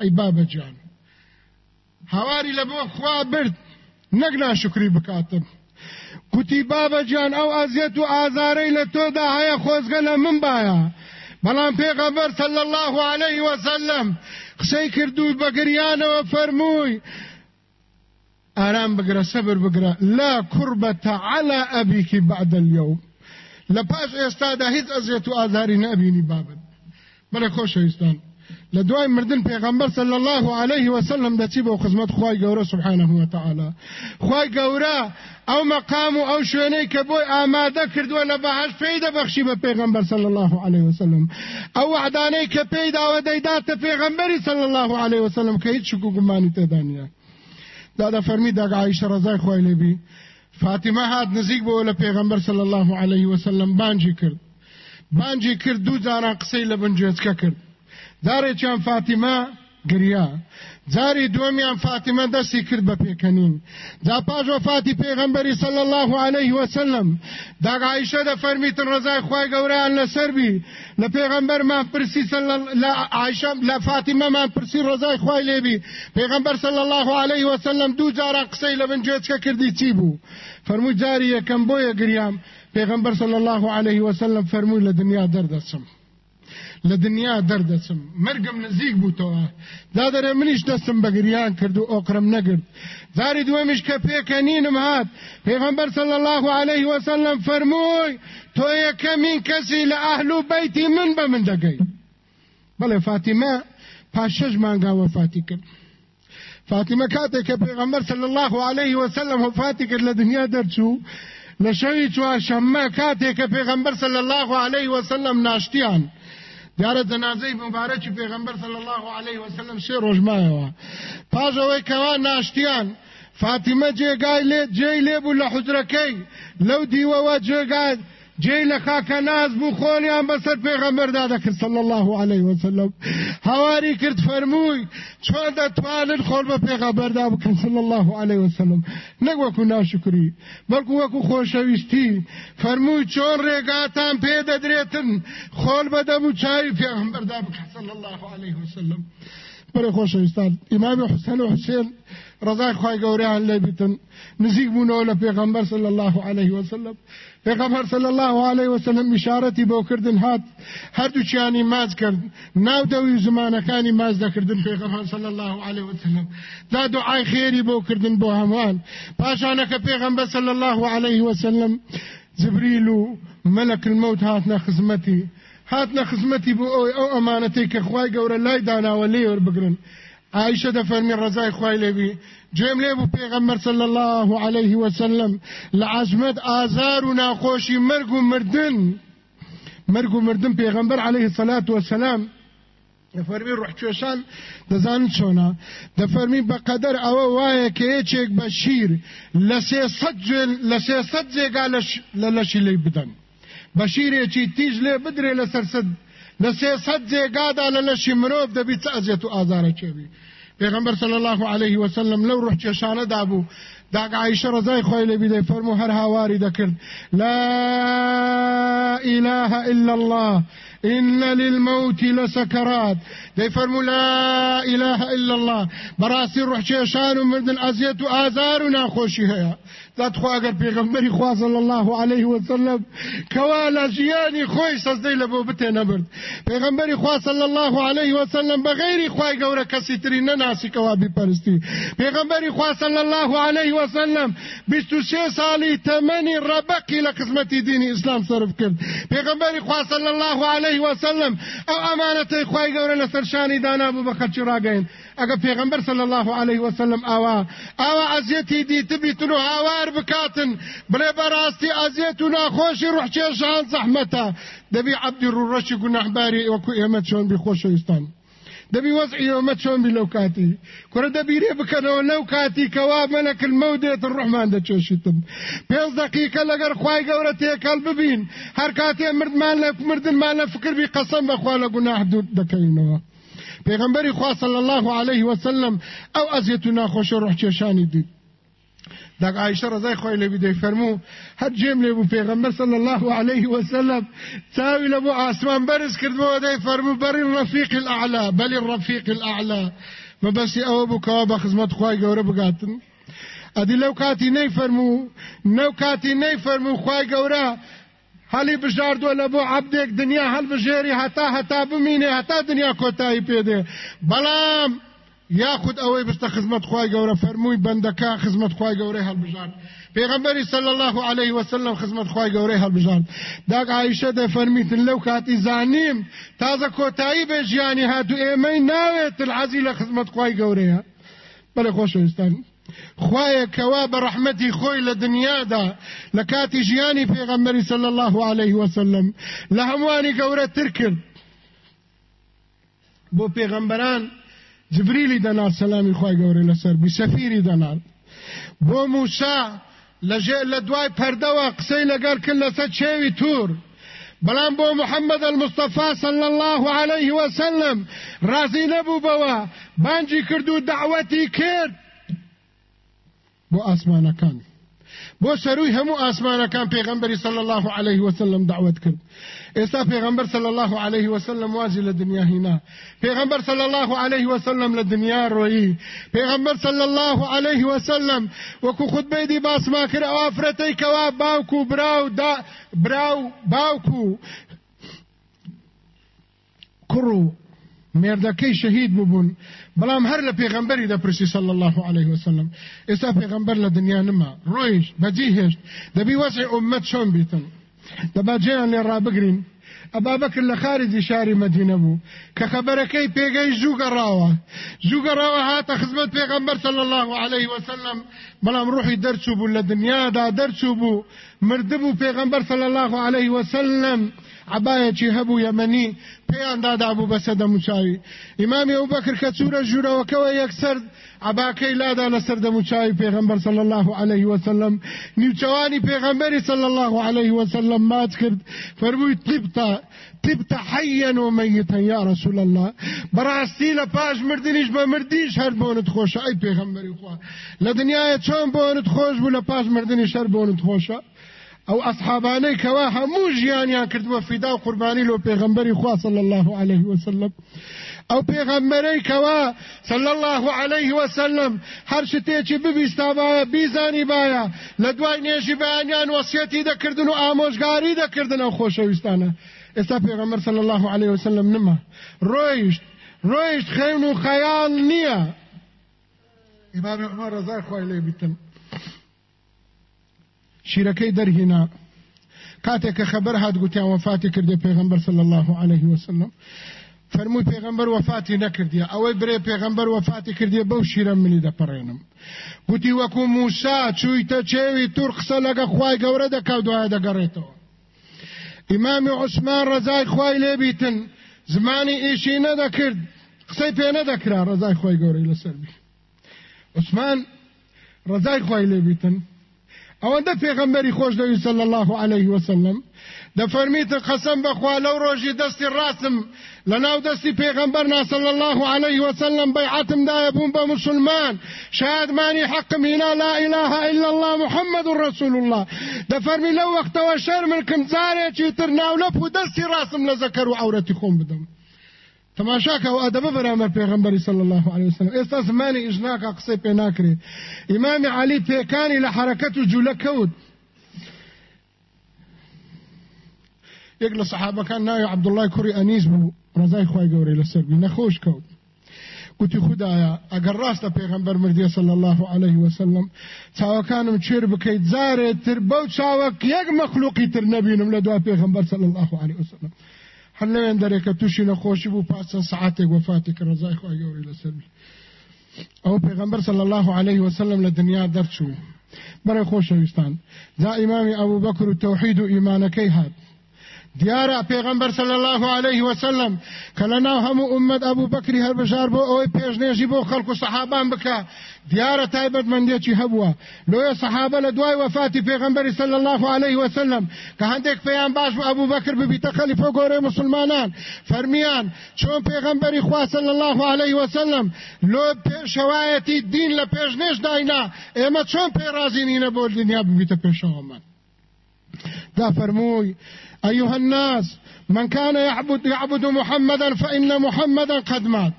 [SPEAKER 1] ئەی بابەجان هاواری لە بۆ خوا برد نەک ناشکری بکاتم. کوتی بابەجان ئەو ئەزیەت و ئازارەی لە تۆدا هەیە خۆزگە لە من باە بەڵام پێغەمبەر صلی الله عليه وسلم قسەی کردووی بەگریانەوە فەرمووی آرام بگرە سەبر بگرە لا کوڕبەتە على ئەبیکی بعد اليوم. لە پاش ئێستادا هیچ ئەزێت و ئازاری نەبینی بابت بەڵێ خۆشەویستان لە دوای مردن پێغەمبەر صلی الله عليه وسلم دەچی بۆ خزمەت خوای گەورە سبحانه وتعالى خوای گەورە ئەو مقام و ئەو شوێنەی کە بۆی ئامادە کردووە لە بەهاش پێی دەبەخشی بە پێغەمبەر صلی الله عليه وسلم. ئەو وعدانەی کە پێی داوە دەیداتە پێغەمبەری صلی الله عليه وسلم کە هیچ شک و گومانی دا دا فرمی دا عائشة رضای خوای لبی فاطمه هات نزیک بو له پیغمبر صلی الله علیه وسلم بانجی کرد. بانجی کرد دو ځان قصې لبنجوڅ کرد. دارې چان فاطمه گریا. جاری دومیان فاطمه دستی کرد بە پێکەنین. دا پاش وفاتی پێغەمبەری صلی الله عليه وسلم. دا عائشه د فرمیتن رضای خوای گەوریان لەسەر بی لە پێغەمبەر ما پرسی لە عائشه لە فاطمه ما پرسی رضای خوای لێبی. پێغەمبەر صلی الله عليه وسلم دوو جارە قسەی لە بنجێچکە کردی چی بوو؟ فەرمووی جاری یەکەم بۆیە گریام. پێغەمبەر صلی الله عليه وسلم فەرمووی لە دنیا دەردەچم لە دنیا دەردەچم. مرگم نزیک بووتەوە. دادەرێ منیش دەستم بەگریان کرد و ئۆقرم نەگرت. زاری دووەمیش کە پێکەنینم هات. پێغەمبەر صلی الله عليه وسلم فەرمووی تۆ یەکەمین کەسی لە ئەهل و بەیتی من بە من دەگەی. بەڵێ فاتیمە پاش شەش مانگا وەفاتی کرد. فاتیمە کاتێک کە پێغەمبەر صلی الله عليه وسلم وفاتی کرد لە دنیا دەرچوو لە شەوی چوارشەممە کاتێک کە پێغەمبەر صلی الله عليه وسلم ناشتیان. دیارە جەنازەی مبارەکی پێغەمبەر صلی الله عليه وسلم سێ ڕۆژمایەوە پاژەوەی کەوا ناشتیان فاتیمە جێگای لێ جێی لێبوو لە حجرەکەی لەو دیوەوە جێگای جێی لە خاکە ناز بوو خۆنیان بەسەر پێغەمبەردا دەکرد صلی الله عليه وسلم. هەواری کرد فەرمووی چۆن دەتوانن خۆل بە پێغەمبەردا بکەن صلی الله عليه وسلم. نەک وەکو ناشکری بەڵکو وەکو خۆشەویستی فەرمووی چۆن ڕێگاتان پێ دەدرێتن خۆل بە دەم و چاوی پێغەمبەردا بکەن صلی الله عليه وسلم. بەرە خۆشەویستان ئیمامی حسین و حسین ڕزای خی گەوریان لێبیتن نزیک بوونەوە لە پێغەمبەر صلی الله وسلم. پێغەمبەر صلی الله عليه وسلم بشارەتی بۆ کردن هات هەردووچیانی ماز کرد ناو دەوی زمانەکانی ماز دەکردن پێغەمبەر صلی الله عليه وسلم دا دوعای خێری بۆ کردن بۆ هەمووان پاشانەکە پێغەمبەر صلی الله عليه وسلم جبريل ملك الموت هاتنا خزمتي هاتنا خزمتي بو أو امانتي كخواي گور لاي دانا ولي ور بگرن عائشة د فرمی رضای خوای لبی جیم لیبو پیغمبر صلی الله علیه وسلم. لعظمت آزار و ناخوشی مرگ و مردن. مرگ و مردن پیغمبر علیه الصلاة والسلام. دەفەرمی ڕحکێشان دەزانن چۆنا دەفەرمی بەقەدەر ئەوە وایە کە یەکێک بە شیر. لە سێسەد جێگا لە لەشی لی بدەن بە شیرێکی تیژ لێ بدرێ لە سەرسەد لە سێسەد جێگادا لە لەشی مرۆڤ دەبی چ ئەزیێت و ئازارە کێبی پیغمبر صلی الله علیه وسلم لو روح چشانه دابو. دا عائشه رضای خوای لبی دی فرمو هر هاواری دکرد لا اله الا الله. ان للموت لسكرات دی فرمو لا اله الا الله. براسي روح چشان مردن ازیت و آزار و ناخوشی هيا خو اگر پیغمبری خوا صلی الله علیه وسلم. کوالا ژیانی خۆی سەزدەی لە بۆ بتێ نەبرد پیغمبری خوا صلی الله علیه وسلم بغیری خوای گەورە کەسی تری نەناسی کەوا بیپەرستی پیغمبری خوا صلی الله علیه وسلم 23 ساڵی تەمەنی ڕەبەقی لە خزمەتی دینی صرف کرد پیغمبری خوا صلی الله علیه وسلم ئەو ئەمانەتەی خوای گەورە لەسەر شانی دانا بوو بە خەرچی ئەگە پیغمبر صلی الله علیه وسلم ئاوا ئاوا ئەزیەتی دیتبیتن و هاوار بکاتن بڵێ بەڕاستی ئەزیەت و ناخۆشی ڕوحچێشان زەحمەتە دەبی عەبدی ڕوڕەشی گوناحباری وەکو ئێمە چۆن بیخۆشەویستان دەبی وەزعی ئێمە چۆن بی لەو کاتی کورە دەبیرێ بکەنەوە لەو کاتی کەوا مەلەکل مەودێتن ڕحمان دەچێشیتم پێنج دقیقە لەگەر خوای گەورە تێکەڵ ببین. هەر کاتێ مردمان لە مردنمان لە فکربی قەسەم بەخوا لە گوناح دوور دەکەینەوە پیغمبری خوا صلی الله علیه وسلم أو ازیت ناخوش روح چشانی دید. داک عائشه رضای خو له بده فرمو هر جیم له پیغمبر صلی الله علیه وسلم تاوی له آسمان برز کرد مو ده فرمو بر الرفيق الاعلى بل الرفيق الاعلى ما بس أو بو کا به خدمت خوای ګوره بغاتن ادي لو کاتی نه فرمو نو کاتی نه فرمو خوای ګوره هەلی بژاردووە لە بۆ عبدێک دنیا هەڵبژێری هەتا هەتا بمینێ هەتا دنیا کۆتایی پێدێ. بەڵام یاخود ئەوەی بستە خزمەت خی گەورە فەرمووی بەندەکە خزمەت خی گەورەی هەڵبژار پێغمبەری صلی الله عليه وسلم خزمەت خی گەورەی هەڵبژار داگ عیشە دە فەرمیتن لەو کاتی زانیم تازە کۆتایی بێ ژیانی هاتو ئێمەی ناوێت العزی لە خزمەت خی گەورەیە. بەڵێ خۆشەویستانی خوایە کەوا بە ڕەحمەتی خۆی لە دنیادا لە کاتی ژیانی پێغەمبەری صلی الله عليه وسلم. لە هەمووانی گەورەتر کرد. بۆ پێغەمبەران جبریلی دەنا سەلامی خوای گەورە لەسەر بی سەفیری دەنا بۆ موسا لەژێ لە دوای پەردەوە قسەی لەگەر کرد لەسەر چێوی تور. بەڵام بۆ محەممەد المستەفا صلی الله عليه وسلم ڕازی نەبوو بەوە. بانجی کرد و دعوەتی کرد. بۆ ئاسمانەکان بۆ سەروی هەموو ئاسمانەکان پێغمبەری صلی الله عليه وسلم دعوت کرد. ئێستا پێغمبەر صلی الله عليه وسلم وازی لە دنیا هینا پێغمبەر صلی الله عليه وسلم لە دنیا ڕۆیی. پێغمبەر صلی الله عليه وسلم وەکو خودبەی دی باسما کرد ئەو ئافرەتەی کەوا باوکو براو دا براو باوکو کوڕ مێردەکەی شەهید ببوون بەڵام هەر لە پێغمبەری دەپرسی صلی الله عليه وسلم. ئێستا پێغمبەر لە دنیا نما. ڕۆیش بەجی هێشت دەبی وەسعی ئومەت چۆن بیتن. دەبا جێیان لێ ڕابگرین ئەبا بەکر لە خارجی شاری مدینە بوو کە خەبەرەکەی پێگەی ژووگەڕاوە ژووگەڕاوە هاتە خزمەت پێغمبەر صلی الله عليه وسلم. بەڵام ڕوحی دەرچوو بوو لە دنیادا دەرچوو بوو مردبوو پێغمبەر صلی الله عليه وسلم. عبایەکی هەبوو یەمەنی پێیان دادابوو بە سەدەموچاوی ئیمامی ئەو بەکر کە چوورە ژوورەوەکەوە یەکسەر عباکەی لادا لەسەر دەموچاوی پێغەمبەر صلی الله عليه وسلم نیوچەوانی پێغەمبەری صلی الله عليه وسلم مات کرد. فەرمووی تبتا تبت حيا وميتا يا رسول الله براستي لپاش مردنیش به مردیش هر بونت خوش. ای پیغمبری خوا. لدنیای چون بونت خوش بو لپاش مردنیش هر بونت خوشه أو اصحابانەی کەوا هەموو ژیانیان کردووە فیدا و قوربانی لۆ پێغمبەری خوا صلی الله عليه وسلم. أو پێغەمبەرەی کەوا صلی الله عليه وسلم. هەر شتێکی ببیستا باە بیزانی باە لە دوای نێژی بەیانیان وەسیەتی دەکردن و ئامۆژگاری دەکردن ئەو خۆشەویستانە ئێستا پێغەمبەر صلی الله عليه وسلم نما. ڕۆیشت ڕۆیشت خەون و خەیاڵ نییە ئیمام عمر ڕزای خوای لێ بیتن شیرەکەی دەرهینا کاتێک کە خەبەر هات گوتیان وفاتی کردی پێغمبەر صلی الله عليه وسلم. فرمووی پێغمبەر وفاتی نەکردیە ئەوەی برێ پێغمبەر وفاتی کردیە بەو شیرە منی دەپەڕێنم. گوتی وەکو موسا چوویتە چێوی تور قسە لەگە خوای گەورە دەکەوت دوایە دەگەڕێتەوە. ئیمامی عوسمان ڕزای خوای لێبیتن زمانی ئیشی نەدەکرد. قسەی پێ نەدەکرا ڕزای خوای گەورەی لەسەربی عوسمان ڕزای خوای لێبیتن ئەوەندە پێغەمبەری خۆش دەوی صلی الله عليه وسلم. دەفەرمیتە قەسەم بەخوا لەو ڕۆژی دەستی ڕاستم لە ناو دەستی پێغەمبەرنا صلی الله عليه وسلم دایە بووم بە مسلمان. شادمانی حقم هینا لا اله الا الله محمد رسول الله دەفەرمی لەو وەختەوە شەرمکم جارێکی تر ناو لەپ و دەستی ڕاستم لە زەکەر و عورەتی خۆم بدەم تەماشاکە و ئەدەبە بەرامەر پێغمبەری صلی الله عليه وسلم. ئێستا زمانی ئژناکە قسەی پێ ناکرێ ئیمامی علی پێکانی لە حرەکەت و جوولە کەوت یەک لە سەحابەکان ناوی عبدوڵای کوڕی ئەنیز بوو ڕزای خی گەورەی لەسەر بی نەخۆش کەوت گوتی خدایە ئەگەر ڕاستە پێغمبەر مردیە صلی الله عليه وسلم چاوەکانم چێر بکەیت جارێت تر بەو چاوەک یەک مەخلوقی تر نەبینم لە دوا پێغمبەر صلی الله عليه وسلم. هەر لەوێن دەرێکە تووشی نەخۆشی بوو پاسەن سعاتێک وفاتی کە ڕزای خی گەوری لەسەر بی ئەو پێغمبەر صلی الله عليه وسلم لە دنیا دەرچوو بەڕێ خۆشەویستان جا ئیمامی ئەبوو بەکر و تەوحید و ئیمانەکەی هات دیارە پێغمبەر صلی الله عليه وسلم. کە لە ناو هەموو ئومەت ئەبوو بەکری هەر بژار بۆ ئەوەی پێشنێژی بۆ خەڵکو سەحابان بکە دیارە تایبەتمەندێکی هەبووە. لۆیە سەحابە لە دوای وفاتی پێغمبەری صلی الله عليه وسلم. کە هەندێک پێیان باش بوو ئەبوو بەکر ببیتە خەلیفە گۆرەی مسلمانان. فەرمیان چۆن پێغمبەری خوا صلی الله عليه وسلم لۆ پێشەوایەتی دین لە پێشنێش داینا. ئێمە چۆن پێڕازینینە بۆ دنیا ببیتە پێشەوەمان دا فەرمووی أيها الناس من كان يعبد, يعبد محمدا فإن محمدا قد مات.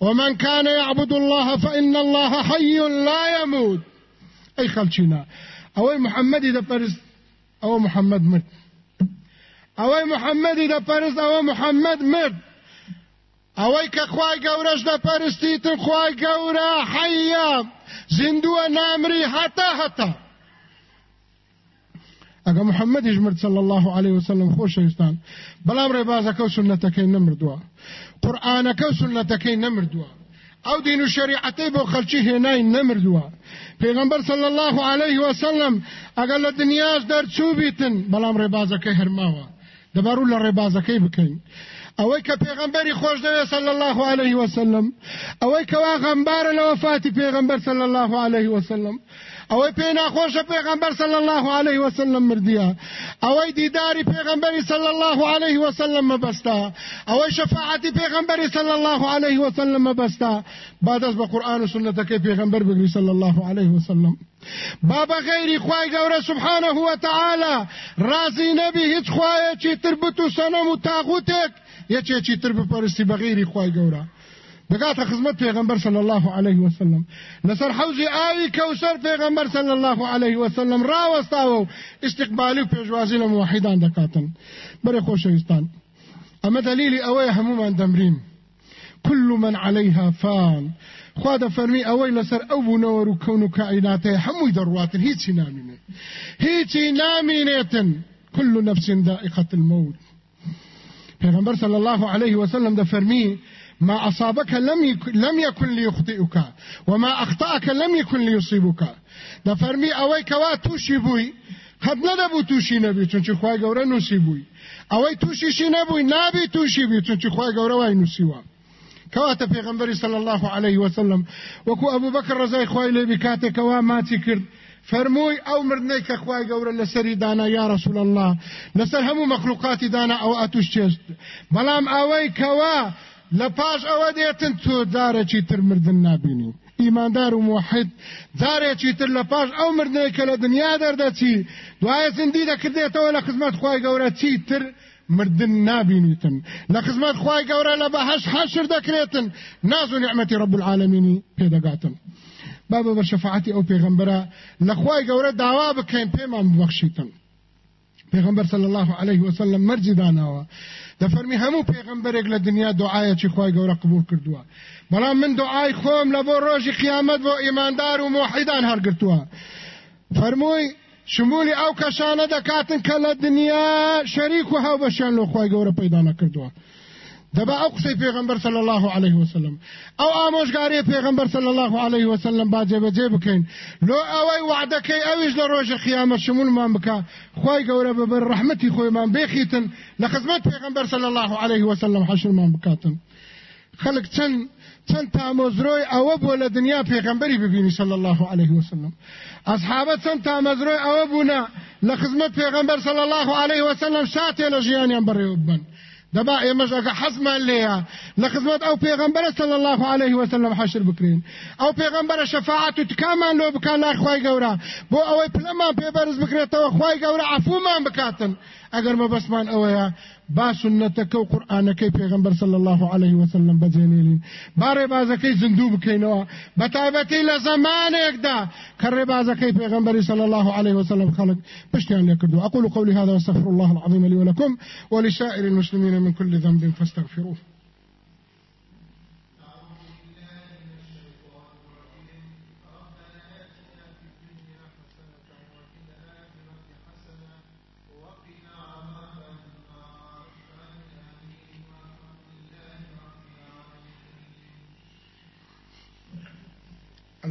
[SPEAKER 1] ومن كان يعبد الله فإن الله حي لا يموت. أي خلشنا أو محمد إذا فرز أو محمد مرد أو محمد إذا فرز أو محمد مرد ئەوەی کە خوای گەورەش دەپەرستیتن خوای گەورە حەیە زیندووە نامری هەتا هەتا. ئەگە محەممەدیش مرد صلى الله عليه وسلم خۆشەویستان بەڵام ڕێبازەکە و سنەتەکەی نەمردووە قورآانەکە و سنەتەکەی نەمردووە ئەو دین و شریعەتەی بۆ خەلکی هێنای نەمردووە پێغمبەر صلى الله عليه وسلم ئەگەر لە دنیاش دەرچوو بیتن بەڵام ڕێبازەکەی هەرماوە دەبارو لە ڕێبازەکەی بکەین ئەوەی کە پێغمبەری خۆش دەوێ صلى الله عليه وسلم ئەوەی کەوا غەمبارە لە وفاتی پێغمبەر صلى الله عليه وسلم. ئەوەی پێ ناخۆشە پێغمبەر صلى الله عليه وسلم مردیە ئەوەی دیداری پێغمبەری صلى الله عليه وسلم مەبەستا ئەوەی شفاعتی پێغمبەری صلى الله عليه وسلم مەبەستا با دەست بە قورآن و سنتەکەی پێغمبەر بگری صلى الله عليه وسلم. بابا غیری خوای گەورە سبحانه وتعالى رازی نەبی هیچ خوایەکی تر بت و سەنەم و تاغوتێک یەکێکی تر بپەرستی بە غیری خوای گەورە دقات خدمت پیغمبر صلی الله علیه وسلم. لسر حوزی آوی کوسر پیغمبر صلی الله علیه وسلم راوستاو استقبالی پیجوازی لموحدان دقاتن بری خوشوستان اما دلیل اوی همومان دمرین. كل من عليها فان. خوا فرمي اوي لسر أو نور كون كائناته همو دروات هيتي نامينه هيتي نامينه كل نفس ذائقه الموت. پیغمبر صلى الله عليه وسلم ده فرمي ما أصابك لم لم يكن ليخطئك وما أخطأك لم يكن ليصيبك. دا فرمي أوي كوا توشي بوي قد ندبو توشي نبي چونچه خواه گوره نوسی بوي أوي توشي شي نبوي نابي توشي بي چونچه خواه گوره واي نوسيوا كواتا پیغمبر صلى الله عليه وسلم وكو أبو بكر رزاي خواه لي بكاته كوا ماتي کرد فرموي أو مردنی که خواه گوره لسری دانا یا رسول الله لسر همو مخلوقاتی دانا أو اتوش چست بلام اوی کوا لپاش ئەوە دێتن تۆ جارێکی تر مردن نبینی ئیماندار و موحد جارێکی تر لە پاش ئەو مردنەی کە لە دنیا دەردەچی. دوایە زندی دەکردێتەوە لە خزمەت خی گەورە چی تر مردن نابینیتن. لە خزمەت خی گەورە لە بەهش حەشر ناز و نعمەتی رب العالمینی پێدەگاتن. بابە بە شەفاعتی ئەو پێغمبەرە لە خی گەورە داوا بکەین پێمان ببەخشیتن. پێغمبەر صلی الله عليه وسلم مەرجی داناوە. دەفەرمی هەموو پێغمبەرێک لە دنیا دعاەکی خی گەورە قبول کردووە. بەڵام من دعای خۆم لە بۆ ڕۆژی قیامەت بۆ ئیماندار و مۆحیدان هەرگرتووە. فەرمووی شمولی ئەو کەشانە دەکاتن کە لە دنیا شەریک و هاو بەشیان لۆ خی گەورە پەیدا نەکردووە. دبا أو قصي پیغمبر صلی الله علیه وسلم. أو آموشگاری پیغمبر صلی الله علیه وسلم با لو اوي وعده کی اویش لروج قیامت شمول ما بکا. خوای گوره ببر رحمتي خوي ما بخیتن. لخدمت پیغمبر صلی الله علیه وسلم حشر ما بکاتن. خلق چن چەند تامۆزرۆی ئەوە بۆ لە دنیا پێغمبەری ببینی صلی الله عليه وسلم. ئەصحابە چەند تامەزرۆی ئەوە بوونە لە خزمەت پێغمبەر صلی الله عليه وسلم شاتێ لە ژیانیان بەڕێوە دبا ئێمەش ئەگە حەزمان لێیە لە خزمەت ئەو پێغمبەرە صلی الله عليه وسلم حشر بکرین ئەو پێغمبەرە شەفاعت و تکامان لۆ بکان لای خوای گەورە بۆ ئەوەی پلەمان پێبەرز بکرێتەوە خوای گەورە عفومان بکاتن. ئەگەر مەبەسمان ئەوەیە با سنەتەکە و قورآانەکەی پێغمبەر صلى الله عليه وسلم بەجێنێلین با ڕێبازەکەی زیندوو بکەینەوە بە تایبەتی لە زمانێکدا کە ڕێبازەکەی پێغمبەری صلى الله عليه وسلم خلق پشتیان لێ کردو أقول قولي هذا واستغفر الله العظيم لي ولكم ولسائر المسلمين من كل ذنب فاستغفروه.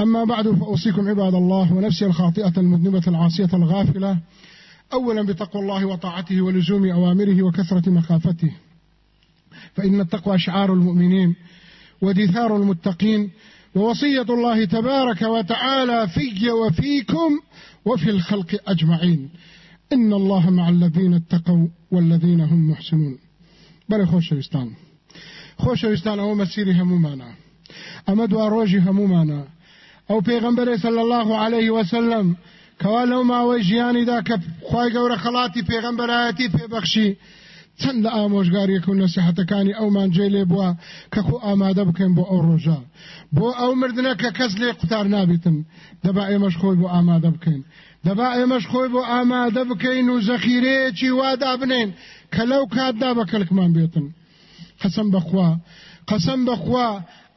[SPEAKER 1] أما بعد فأوصيكم عباد الله ونفسي الخاطئة المذنبة العاصية الغافلة. أولا بتقوى الله وطاعته ولزوم أوامره وكثرة مخافته. فإن التقوى شعار المؤمنين ودثار المتقين ووصية الله تبارك وتعالى في وفيكم وفي الخلق أجمعين. إن الله مع الذين اتقوا والذين هم محسنون. بل خوشوستان خوشوستان أو مسيري همومانا. أمد وأروجي همومانا. ئەو پێغمبەرێ سەل الله عليه وسلم کەوا لەو ماوەی ژیانیدا کە خی گەورە خەڵاتی پێغمبەرایەتی پێبەخشی چەند لە ئامۆژگاریەک و نەسیحەتەکانی ئەومان جێ لێ بووە کە خۆ ئامادە بکەین بۆ ئەو ڕۆژە. بۆ ئەو مردنە کە کەس لێ قوتار نابیتن دەبا ئێمەش خۆی بۆ ئامادە بکەین. دەبا ئێمەش خۆی بۆ ئامادە بکەین و زەخیرەیەکی وادا بنێن کە لەو کاتدا بە کەلکمان بێتن. قەسم بەخوا قەسم بەخوا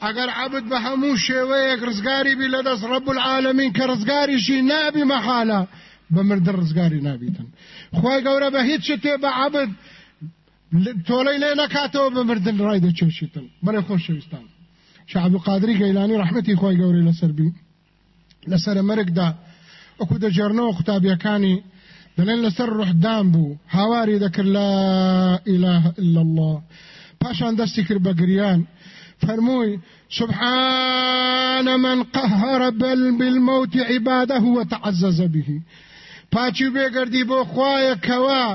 [SPEAKER 1] ئەگەر عبد بە هەموو شێوەیەک ڕزگاری بی لەدەست ڕب العالمین کە ڕزگاریشی نابی مەحالە بە مردن ڕزگاری نابیتن خی گەورە بە هیچ شتێ بە عبد تۆلەی لێ نکاتەوە بە مردن ڕای دەچێشیتن بەێ خۆشەویستان شعب قادری گەیلانی ڕحمەتی خۆی گەورەی لەسەربی لەسرە مەرگدا وەکو دەجێڕنەوە قوتابیەکانی دەڵێن لەسەر ڕحدان بوو هاواری دەکرد لا إله إلا الله. پاشان دەستی کرد بە گریان. فرموي سبحان من قهر بل بالموت عباده وتعزز به. پاچی بێگەردی خوایە کەوا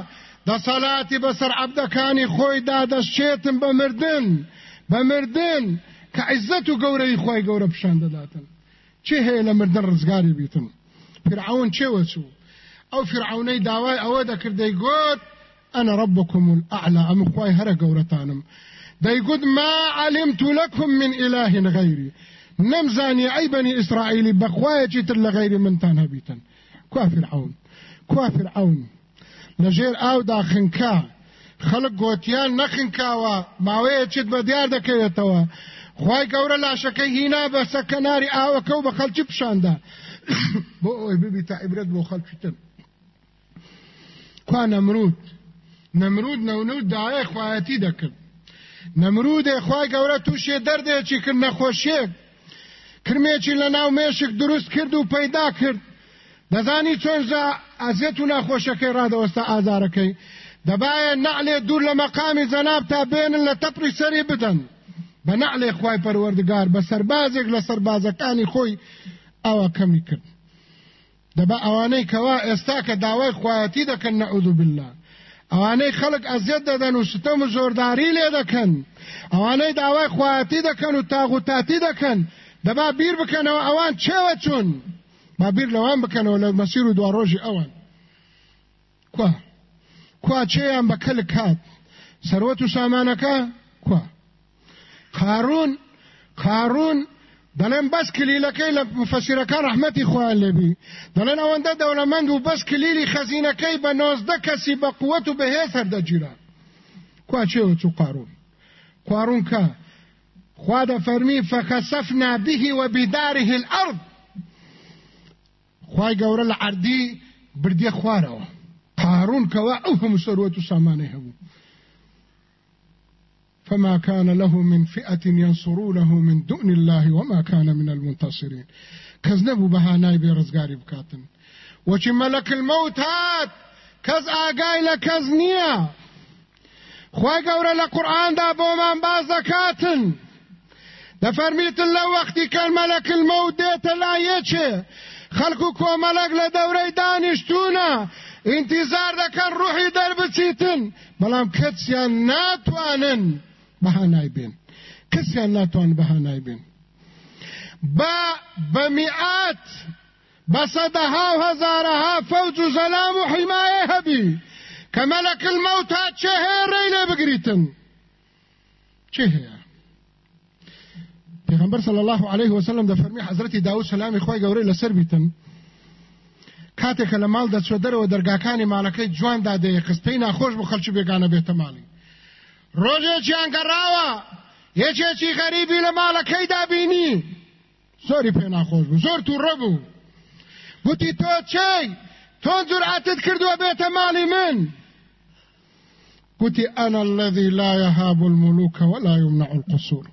[SPEAKER 1] دەسەلاتی بەسەر عەبدەکانی خۆی دادەشێتن بە مردن بە مردن کە عیزەت و گەورەی خۆی گەورە پیشان دەداتن چی هەیە لە مردن ڕزگاری بیتن؟ فرعون چێوە چوو ئەو فرعونەی داوای ئەوە دەکردەی گوت ئەنە ڕبکم الأعلى ئەم خوای هەرە گەورەتانم دەیگوت ما علمت لكم من إله غيري. نمزاني أي بني إسرائيل بخوايا تر لغير من تان هبيتن كوا فرعون. كوا فرعون. لجير آو دا خنكا. خلق گوتیان نخنکاوە ماوەیە چیت بە دیار دەکەوێتەوە خی گەورە لاشەکەی هینا بە سەکەناری ئاوەکە و بە خەلکی پیشاندا بۆ ئەوی ببی تا عیبرەت بۆ خەڵکیتن کوا نەمرود نەمرود نەونود داوای خوایەتی دەکرد نەمرودێ خی گەورە تووشێ دەردێکی کرد نەخۆشیێک کرمێکی لە ناو مێشک دروست کرد و پەیدا کرد. دەزانی چۆنجا ئازێت و ناخۆشەکەی ڕادەوەستا ئازارەکەی. دەبایە نعلێ دوور لە مەقامی زەناب تا بێنن لە تەپری سەری بدەن. بە نعلێ خی پەروەردگار بە سەربازێک لە سەربازەکانی خۆی ئەوە کەمی کرد. دەبا ئەوانەی کەوا ئێستا کە داوای خوایەتی دەکەن بالله. ئەوانەی خەڵک ئەزیێت دەدەن و ستەم و زۆرداری لێ دەکەن. ئەوانەی داوای خواەتی دەکەن و تاغوتاتی دەکەن. دەبا بیر بکەنەوە ئەوان چێوە چون با بیر لەوان بکەنەوە لە مەسیر و دواڕۆژی ئەوان. کوا؟ کوا چێیان بە کەل کات؟ سەروەت و سامانەکە؟ کوا؟ قارون قارون دەڵێن بەس کلیلەکەی لە مفەسیرەکان ڕحمەتی خوان لێبی دەڵێن ئەوەندە دەوڵەمەند و بەس کلیلی خەزینەکەی بە نۆزدە کەسی بە قووەت و بەهێز هەردەگیرا کوا چێوە چوو قارون؟ قارون کە خوا دەفەرمی فەخەسەفنا به وبداره الأرض. خوای گەورە لە عەردی بردیە خوارەوە قارون کەوا ئەو هەموو سەروەت و سامانەی هەبوو فما كان له من فئة ينصرونه من دون الله وما كان من المنتصرين. كذنبوا بهاناي برزقاري بكاتن وشي ملك الموت هات كز آقاي لكزنيا خی گەورە لە قورآاندا بۆمان باز دەکاتن. دەفەرمیتن لە وەختی کەلمەلەک المەوت دێتە لایەکێ خەڵکو کۆمەلک لە دەورەی دانیشتونە انتظار دەکەن ڕوحی دەربچیتن. کەسیان ناتوانن. بەهانای بێن کەسیان ناتوان بەهانای بێن بە بەمیعات بە سەدەها و هەزارەها فەوج و زەلام و حیمایە هەبی کە مەلەک المەوتا چه لێ بگریتن چه پیغمبر صلی الله علیه وسلم د فرمی حضرت داوود سلام خوای گوري لسر بیتن. کاتێک لە ماڵ دەچوە دەرەوە دەرگاکانی مالەکەی جوان دادەیە خستەی ناخۆش بۆ خەلکی بێگانە بێتە ماڵی. ڕۆژێکیان گەڕاوە یەکێکی غەریبی لە ماڵەکەی دابینی زۆری پێ ناخۆش بوو زۆر تووڕە بوو گوتی تۆ چی تۆ جورعەتت کردووە بێتە ماڵی من. قلت أنا الذي لا يهاب الملوك ولا يمنع القصور.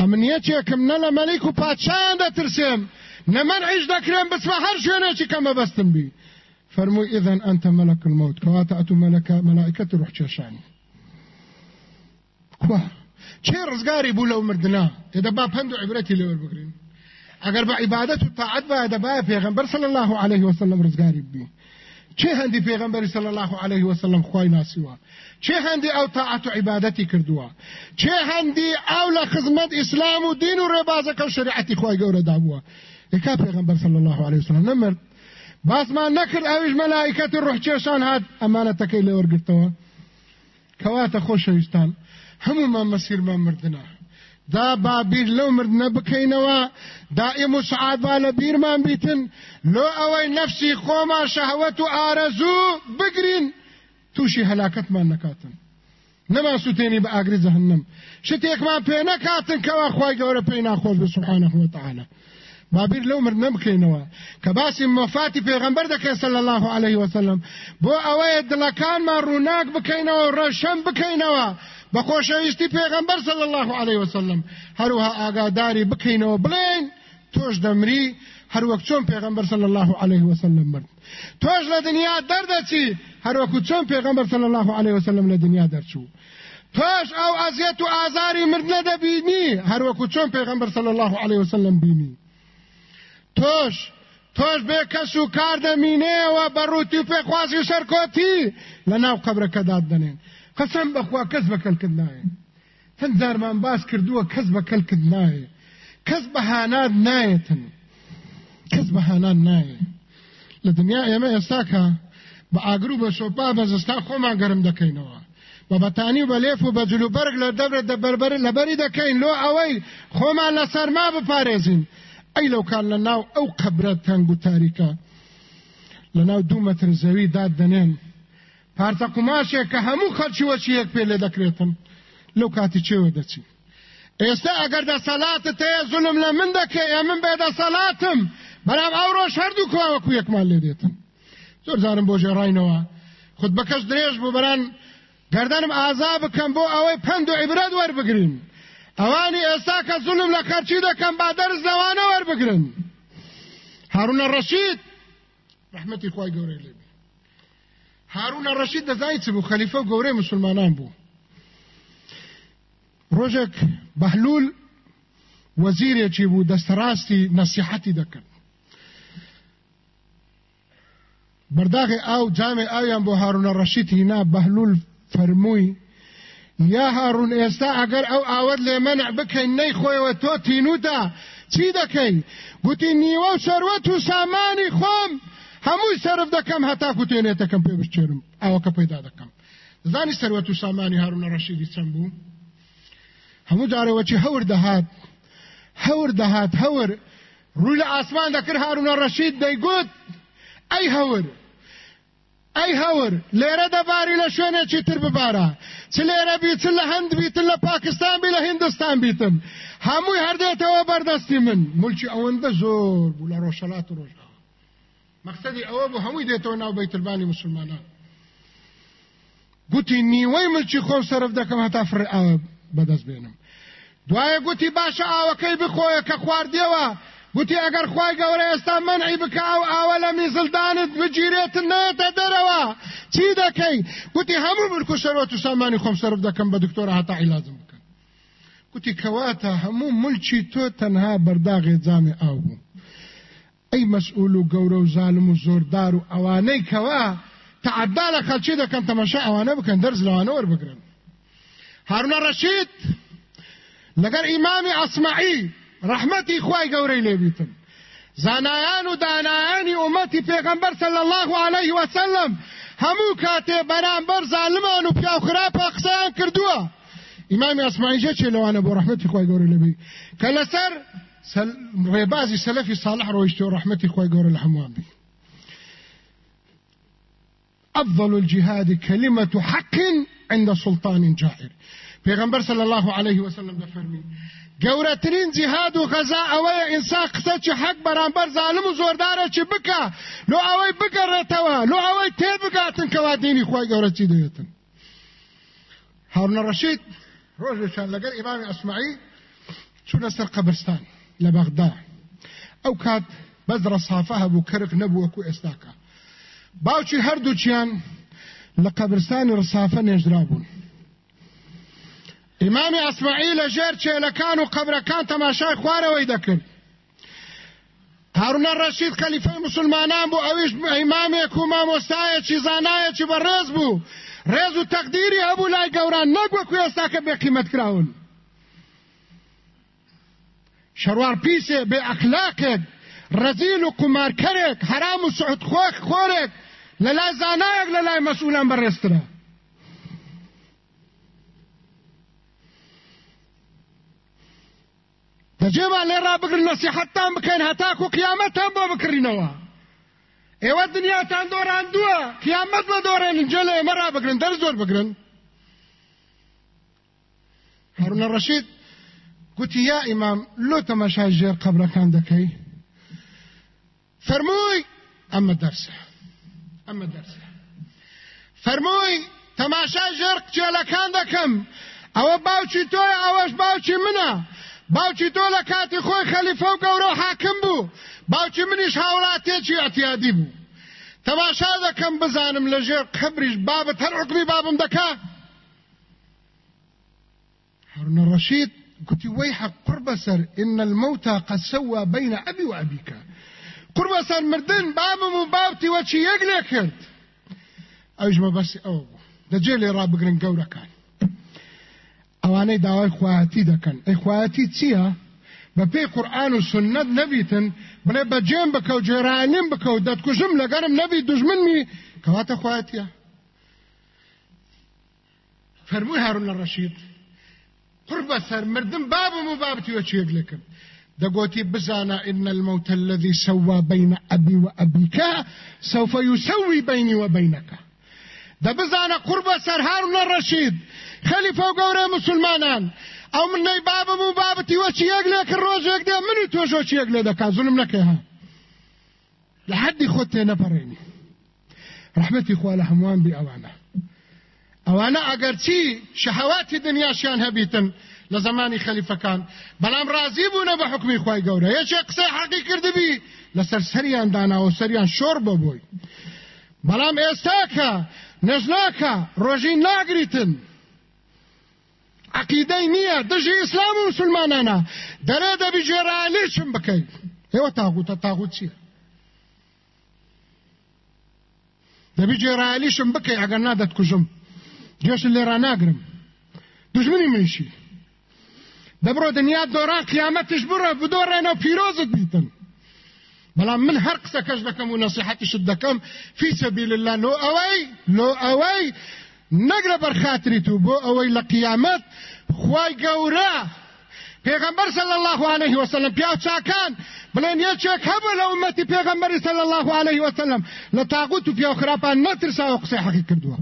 [SPEAKER 1] ئەمنیەتێکم نە لە مەلیک و پاچیان دەترسێم نەمەەن عیش دەکرێن بچمە هەر شوێنێکی کەمە بەستم بی فەرمووی ئذن ئەنت مەلك الموت. کەواتە ئەتو مەلەکە مەلائکەت ڕوح کێشانی کوە چێ ڕزگاری بوو لەو مردنا؟ تێدە با پند و لێوە بگرین. ئەگەر بە عیبادەت و تاعەت بە دەبایە پێغەمبەر صلی الله عليه وسلم ڕزگاری بی چه هەندی پێغەمبەری صلی الله عليه وسلم خوای ناسیوە؟ چه هەندی ئەو تاعەت و عیبادەتی کردووە؟ چه هەندی ئەو لە خزمەت ئیسلام و دین و ڕێبازەکە و شریعەتی خوای گەورە دابووە. یکا پێغەمبەر صلی الله عليه وسلم نەمرد باسمان نەکرد ئەویش مەلائکەتی ڕوحکێشان هات ئەمانەتەکەی لێ وەرگرتەوە. کەواتە خۆشەویستان. هەمومان مەسیرمان مردنە. دا بابیر لەو مردنە بکەینەوە دائم و سعاد با لە بیرمان بیتن. لۆ ئەوەی نەفسی خۆمان شەهوەت و ئارەزوو بگرین. تووشی هەلاکەتمان نەکاتن نەما سوتێنی بە ئاگری جەهنم. شتێکمان پێ نەکاتن کەوا خی گەورە پێی ناخۆش بە سبحانه وتعالى بابیر لەو مردنە بکەینەوە کە باسی مەفاتی پێغەمبەر دەکەن صلی الله عليه وسلم بۆ ئەوەیە دڵەکانمان ڕووناک بکەینەوە ڕەشەم بکەینەوە. بە خۆشەویستی پێغەمبەر صلی الله عليه وسلم هەروها ئاگاداری بکەینەوە بڵێن تۆش دەمری هەروەک چۆن پێغەمبەر صلی الله عليه وسلم مرد تۆش لە دنیا دەردەچی هەروەکو چۆن پێغەمبەر صلی الله عليه وسلم لە دنیا دەرچوو. تۆش ئەو ئەزیەت و ئازاری مردنە دەبینی هەروەکو چۆن پێغەمبەر صلی الله عليه وسلم بینی. تۆش تۆش بێ کەس و کار دەمینێەوە بەڕووتی و پێخوازی سەرکۆتی لە ناو قەبرەکەداد دەنێن قسم بخوا کەس بەکەلکرد نایە هەند زارمان باس کردووە کەس بەکەلکرد نایە کەس بەهانات نایەتن کەس بەهانات نایە لە دنیا ئێمە ئێستاکە بە ئاگر و بە سۆپا بەزستا خۆمان گەرم دەکەینەوە بە بەتانی و بە لێف و بە جلوبەرگ لە دەبرێت دەبەربەر لەبەری دەکەین لۆ ئەوەی خۆمان لە سەرما بپارێزین ئەی لەو کار لە ناو ئەو قەبرە تەنگ و تاریکە لە ناو دوو مەتر زەوی داد دەنێن پارتە قماشێک کە هەموو خەرچی وەچیەک پێ لێ دەکرێتن لەو کاتی چێوە دەچین ئێستا ئەگەر دەسەڵاتت هەیە زولم لە من دەکە ئێ من بێدەسەڵاتم بەرام ئەو ڕۆژ هەردوو کواوەکو یەکمان لێ دێتن زۆر زارم بۆ ژێڕاینەوە خود بەکەس درێژ بوو بەران گردنم ئازا بکەم بۆ ئەوەی پند و عیبرەت وەربگرین ئەوانی ئێستا کە زولم لە خەرچی دەکەم با دەرز لەوانە وەربگرن هارونە ڕەشید رحمەتی خوای گەورەی لێ هارون ڕەشید دەزای چ بوو خەلیفە گەورەی مسلمانان بوو ڕۆژێک بەهلول وەزیرێکی بوو دەستەڕاستی نەسیحەتی دەکرد بەرداغی ئاو جامێ ئاویان بۆ هارونە ڕەشید هینا بەهلول فەرمووی یا هارون ئێستا ئەگەر ئەو ئاوەت لێ مەنع بکەین نەی خۆیەوە تۆ تینوتە چی دەکەی گوتی نیوە و سەروەت و سامانی خۆم هەمووی سرف دەکەم هەتا کوتێنێتەکەم پێ بشتێرم ئەوەکە پەیدا دەکەم. زانی سەروەت و سامانی هارونە ڕەشیدی چەند بوو؟ هەموو جارەوەچی هەور دەهات؟ هەور دەهات هەور. ڕووی لە ئاسمان دەکرد هارونە ڕەشید دەیگوت ئەی هەور. ئەی هەور لێرە دەباری لە شوێنێکی تر ببارە؟ چ لێرە بیت لە هەند بیتن لە پاکستان بی لە هندستان بیتم هەمووی هەردێتەوە بەردەستی من. ملکی ئەوەندە زۆر بوو لە ڕۆژەلات و ڕۆژە مقصدی ئەوە بۆ هەمووی دێتەوە ناو بەیتربانی مسلمانان. گوتی نیوەی ملکی خۆم سرف دەکەم هەتا ئاوە بەدەست بێنم. دوایە گوتی باشە ئاوەکەی بخۆیە کە خواردیەوە. گوتی ئەگەر خی گەورە ئێستا منعی بکە ئەو ئاوە لە میزلدانت بگیرێتن نێتە دەرەوە. چی دەکەی؟ گوتی هەموو برکو سەرۆت و سامانی خۆم سرف دەکەم بە دکتۆرە هەتا عیلازم بکەن. گوتی کەواتە هەموو ملکی تۆ تەنها بەرداغێ جامێ ئاو بوو. ئەی مەسئول و گەورە و زالم و زۆردار و ئەوانەی کەوا تعدا لە خەلچی دەکەن تەمەشا ئەوانە بکەن دەرز لەوانە وەربگرن. هارونە ڕەشید لەگەر ئیمامی ئەسمعی ڕحمەتی خوای گەورەی لێبیتن زانایان و دانایانی ئومەتی پێغەمبەر صلی الله عليه وسلم هەموو کاتێ بەرامبەر زالمان و پیاوخراپە قسەیان کردووە. ئیمامی ئەسمعیجە چێ لەوانە بۆ ڕحمەتی خوای گەورەی لێبی کە ڕێبازی سەلەفی صالح ڕۆیشتۆ ڕحمەتی خوای گەورە لە أفضل الجهاد كلمة حق عند سلطان جائر. پیغمبر صلی الله علیه وسلم دفرمی گەورەترین جیهاد و غەزا ئەوەیە ئینسان چی حەق بەرامبەر زالم و زۆردارە چی بکە لۆ ئەوەی بگەڕێتەوە لۆ ئەوەی تێ بگاتن کەوا دینی خۆی گەورە چی دەوێتن هارونە ڕەشید ڕۆژێکیان لەگەر ئیمامی ئەسمعی چوونە سەر قەبرستان لە بەغدا ئەو کات بەزرە سافە هەبوو کەرک نەبوو وەکو ئێستاکە. باوکی هەردووچیان لە قەبرستانی ڕسافە نێژرا بوون. ئیمامی ئەسمعی لە ژێر چێلەکان و قەبرەکان تەماشای خوارەوەی دەکرد. هارونە ڕەشید خەلیفەی مسلمانان بوو ئەویش ئیمامێک و مامۆستایەکی زانایەکی بەڕێز بوو. ڕێز و تەقدیری هەبوو لای گەوران نەگوەکو ئێستا کە بێ قیمەت کراون. شەروار پیسێ بێ ئەخلاقێک ڕەزیل و قمارکەرێک هەرام و سعود خۆک خۆرێک لە لای زانایەک لە لای مەسئولان بەڕێسترە دەجێمان لێ ڕابگرن نەسیحەتتان بکەین هەتاکو قیامەتان بۆ بکڕینەوە ئێوە دنیاتان دۆڕاندووە قیامەت بە دۆڕێن جە لە ئێمە ڕابگرن دەر زۆر بگرن هەرونە گوتی یا ئیمام لۆ تەماشای ژێر قەبرەکان دەکەی؟ فەرمووی ئەمە دەرسە. ئەمە دەرسە. فەرمووی تەماشای ژێر کچێلەکان دەکەم. ئەوە باوکی تۆی ئەوەش باوکی منە. باوکی تۆ لە کاتی خۆی خەلیفە و گەورە حاکم بوو. باوکی منیش هاوڵاتێکی ئەتیادی بوو. تەماشا دەکەم بزانم لە ژێر قبریش بابت هەر عقبی بابم دەکا. هارون الرشيد قلت ويحك قرب سر إن الموتى قد سوى بين أبي وأبيك. قرب سر مردن بابم وبابتي وشي يقلي كرت أوش ما بس أو دجيلي رابقرن قورا كان. ئەوانەی داوای خواەتی دەکەن ئەی خواەتی چییە؟ بە پێی قورآن و سنت نەبیتن بڵێ بە جێم بکە و جێرانیم بکە و دەتکوژم لەگەرم نەبی دژمنمی کەواتە خواتە فەرمووی هارون لە قڕ بەسەر مردم بابم و بابتیوە چێک لەکەم دەگوتی بزانە إن الموت الذي سوى بين أبي وأبيك سوف يسوي بيني وبينك. دەبزانە قڕ بەسەر هارون لە ڕەشید خەلیفە و گەورە مسلمانان ئەو منەی بابم و بابەتی وەچی یەک لێکە ڕۆژێک دێ منی تۆژۆ چیەک لێ دەکات زولم ها. لە حەدی خۆت تێ نەپەڕێنی ڕحمەتی بی ئەوانە ئەگەر چی شەهەواتی دنیاشیان هەبیتن لە زمانی خەلیفەکان. بەڵام ڕازی بوونە بە حکمی خوای گەورە. یەکێک قسەی حەقی کردبی لەسەر سەریان داناوە سەریان شۆر بۆی بەڵام ئێستاکە نەژناکە ڕۆژی ناگریتن. عقیدەی نییە دژی ئیسلام و مسلمانانە. دەرێ دەبی ژێرانیشم بکەیت ئێوە تاغوتە تاغوت چییە؟ دەبی جێرایلیشم بکەی ئەگەر نادەت گێشت لێرا ناگرم دژمنی منشی دەبڕۆ دنیا دۆران قیامەتش بڕە بدۆڕێنە و پیرۆزت بیتن بەڵام من هەر قسەکەش دەکەم و نەسیحەتیشت دەکەم فی سەبیل الله لۆ ئەوەی لۆ ئەوەی نەگرە بەرخاتری تو بۆ ئەوەی لە قیامەت خوای گەورە پێغەمبەر صلی الله عليه وسلم پیاو چاکان. بڵێن یەکێک هەبوو لە ئومەتی پێغەمبەری صلی الله عليه وسلم لە تاغوت و پیاو خراپان نەترسا و قسەی حەقی کردووە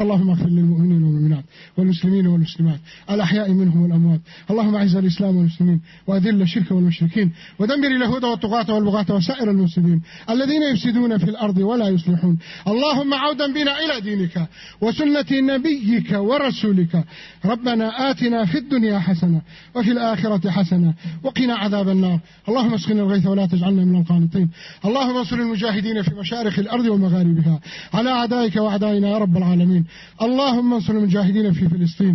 [SPEAKER 1] اللهم اغفر للمؤمنين والمؤمنات.
[SPEAKER 2] والمسلمين والمسلمات الأحياء منهم والأموات. اللهم أعز الإسلام والمسلمين وأذل الشرك والمشركين ودمر اليهود والطغاة والبغاة وسائر المسلمين الذين يفسدون في الأرض ولا يصلحون. اللهم عودا بنا إلى دينك وسنة نبيك ورسولك. ربنا آتنا في الدنيا حسنة وفي الآخرة حسنة وقنا عذاب النار. اللهم اسقنا الغيث ولا تجعلنا من القانطين. اللهم انصر المجاهدين في مشارق الأرض ومغاربها. على أعدائك وأعدائنا يا رب العالمين. اللهم انصر المجاهدين في فلسطين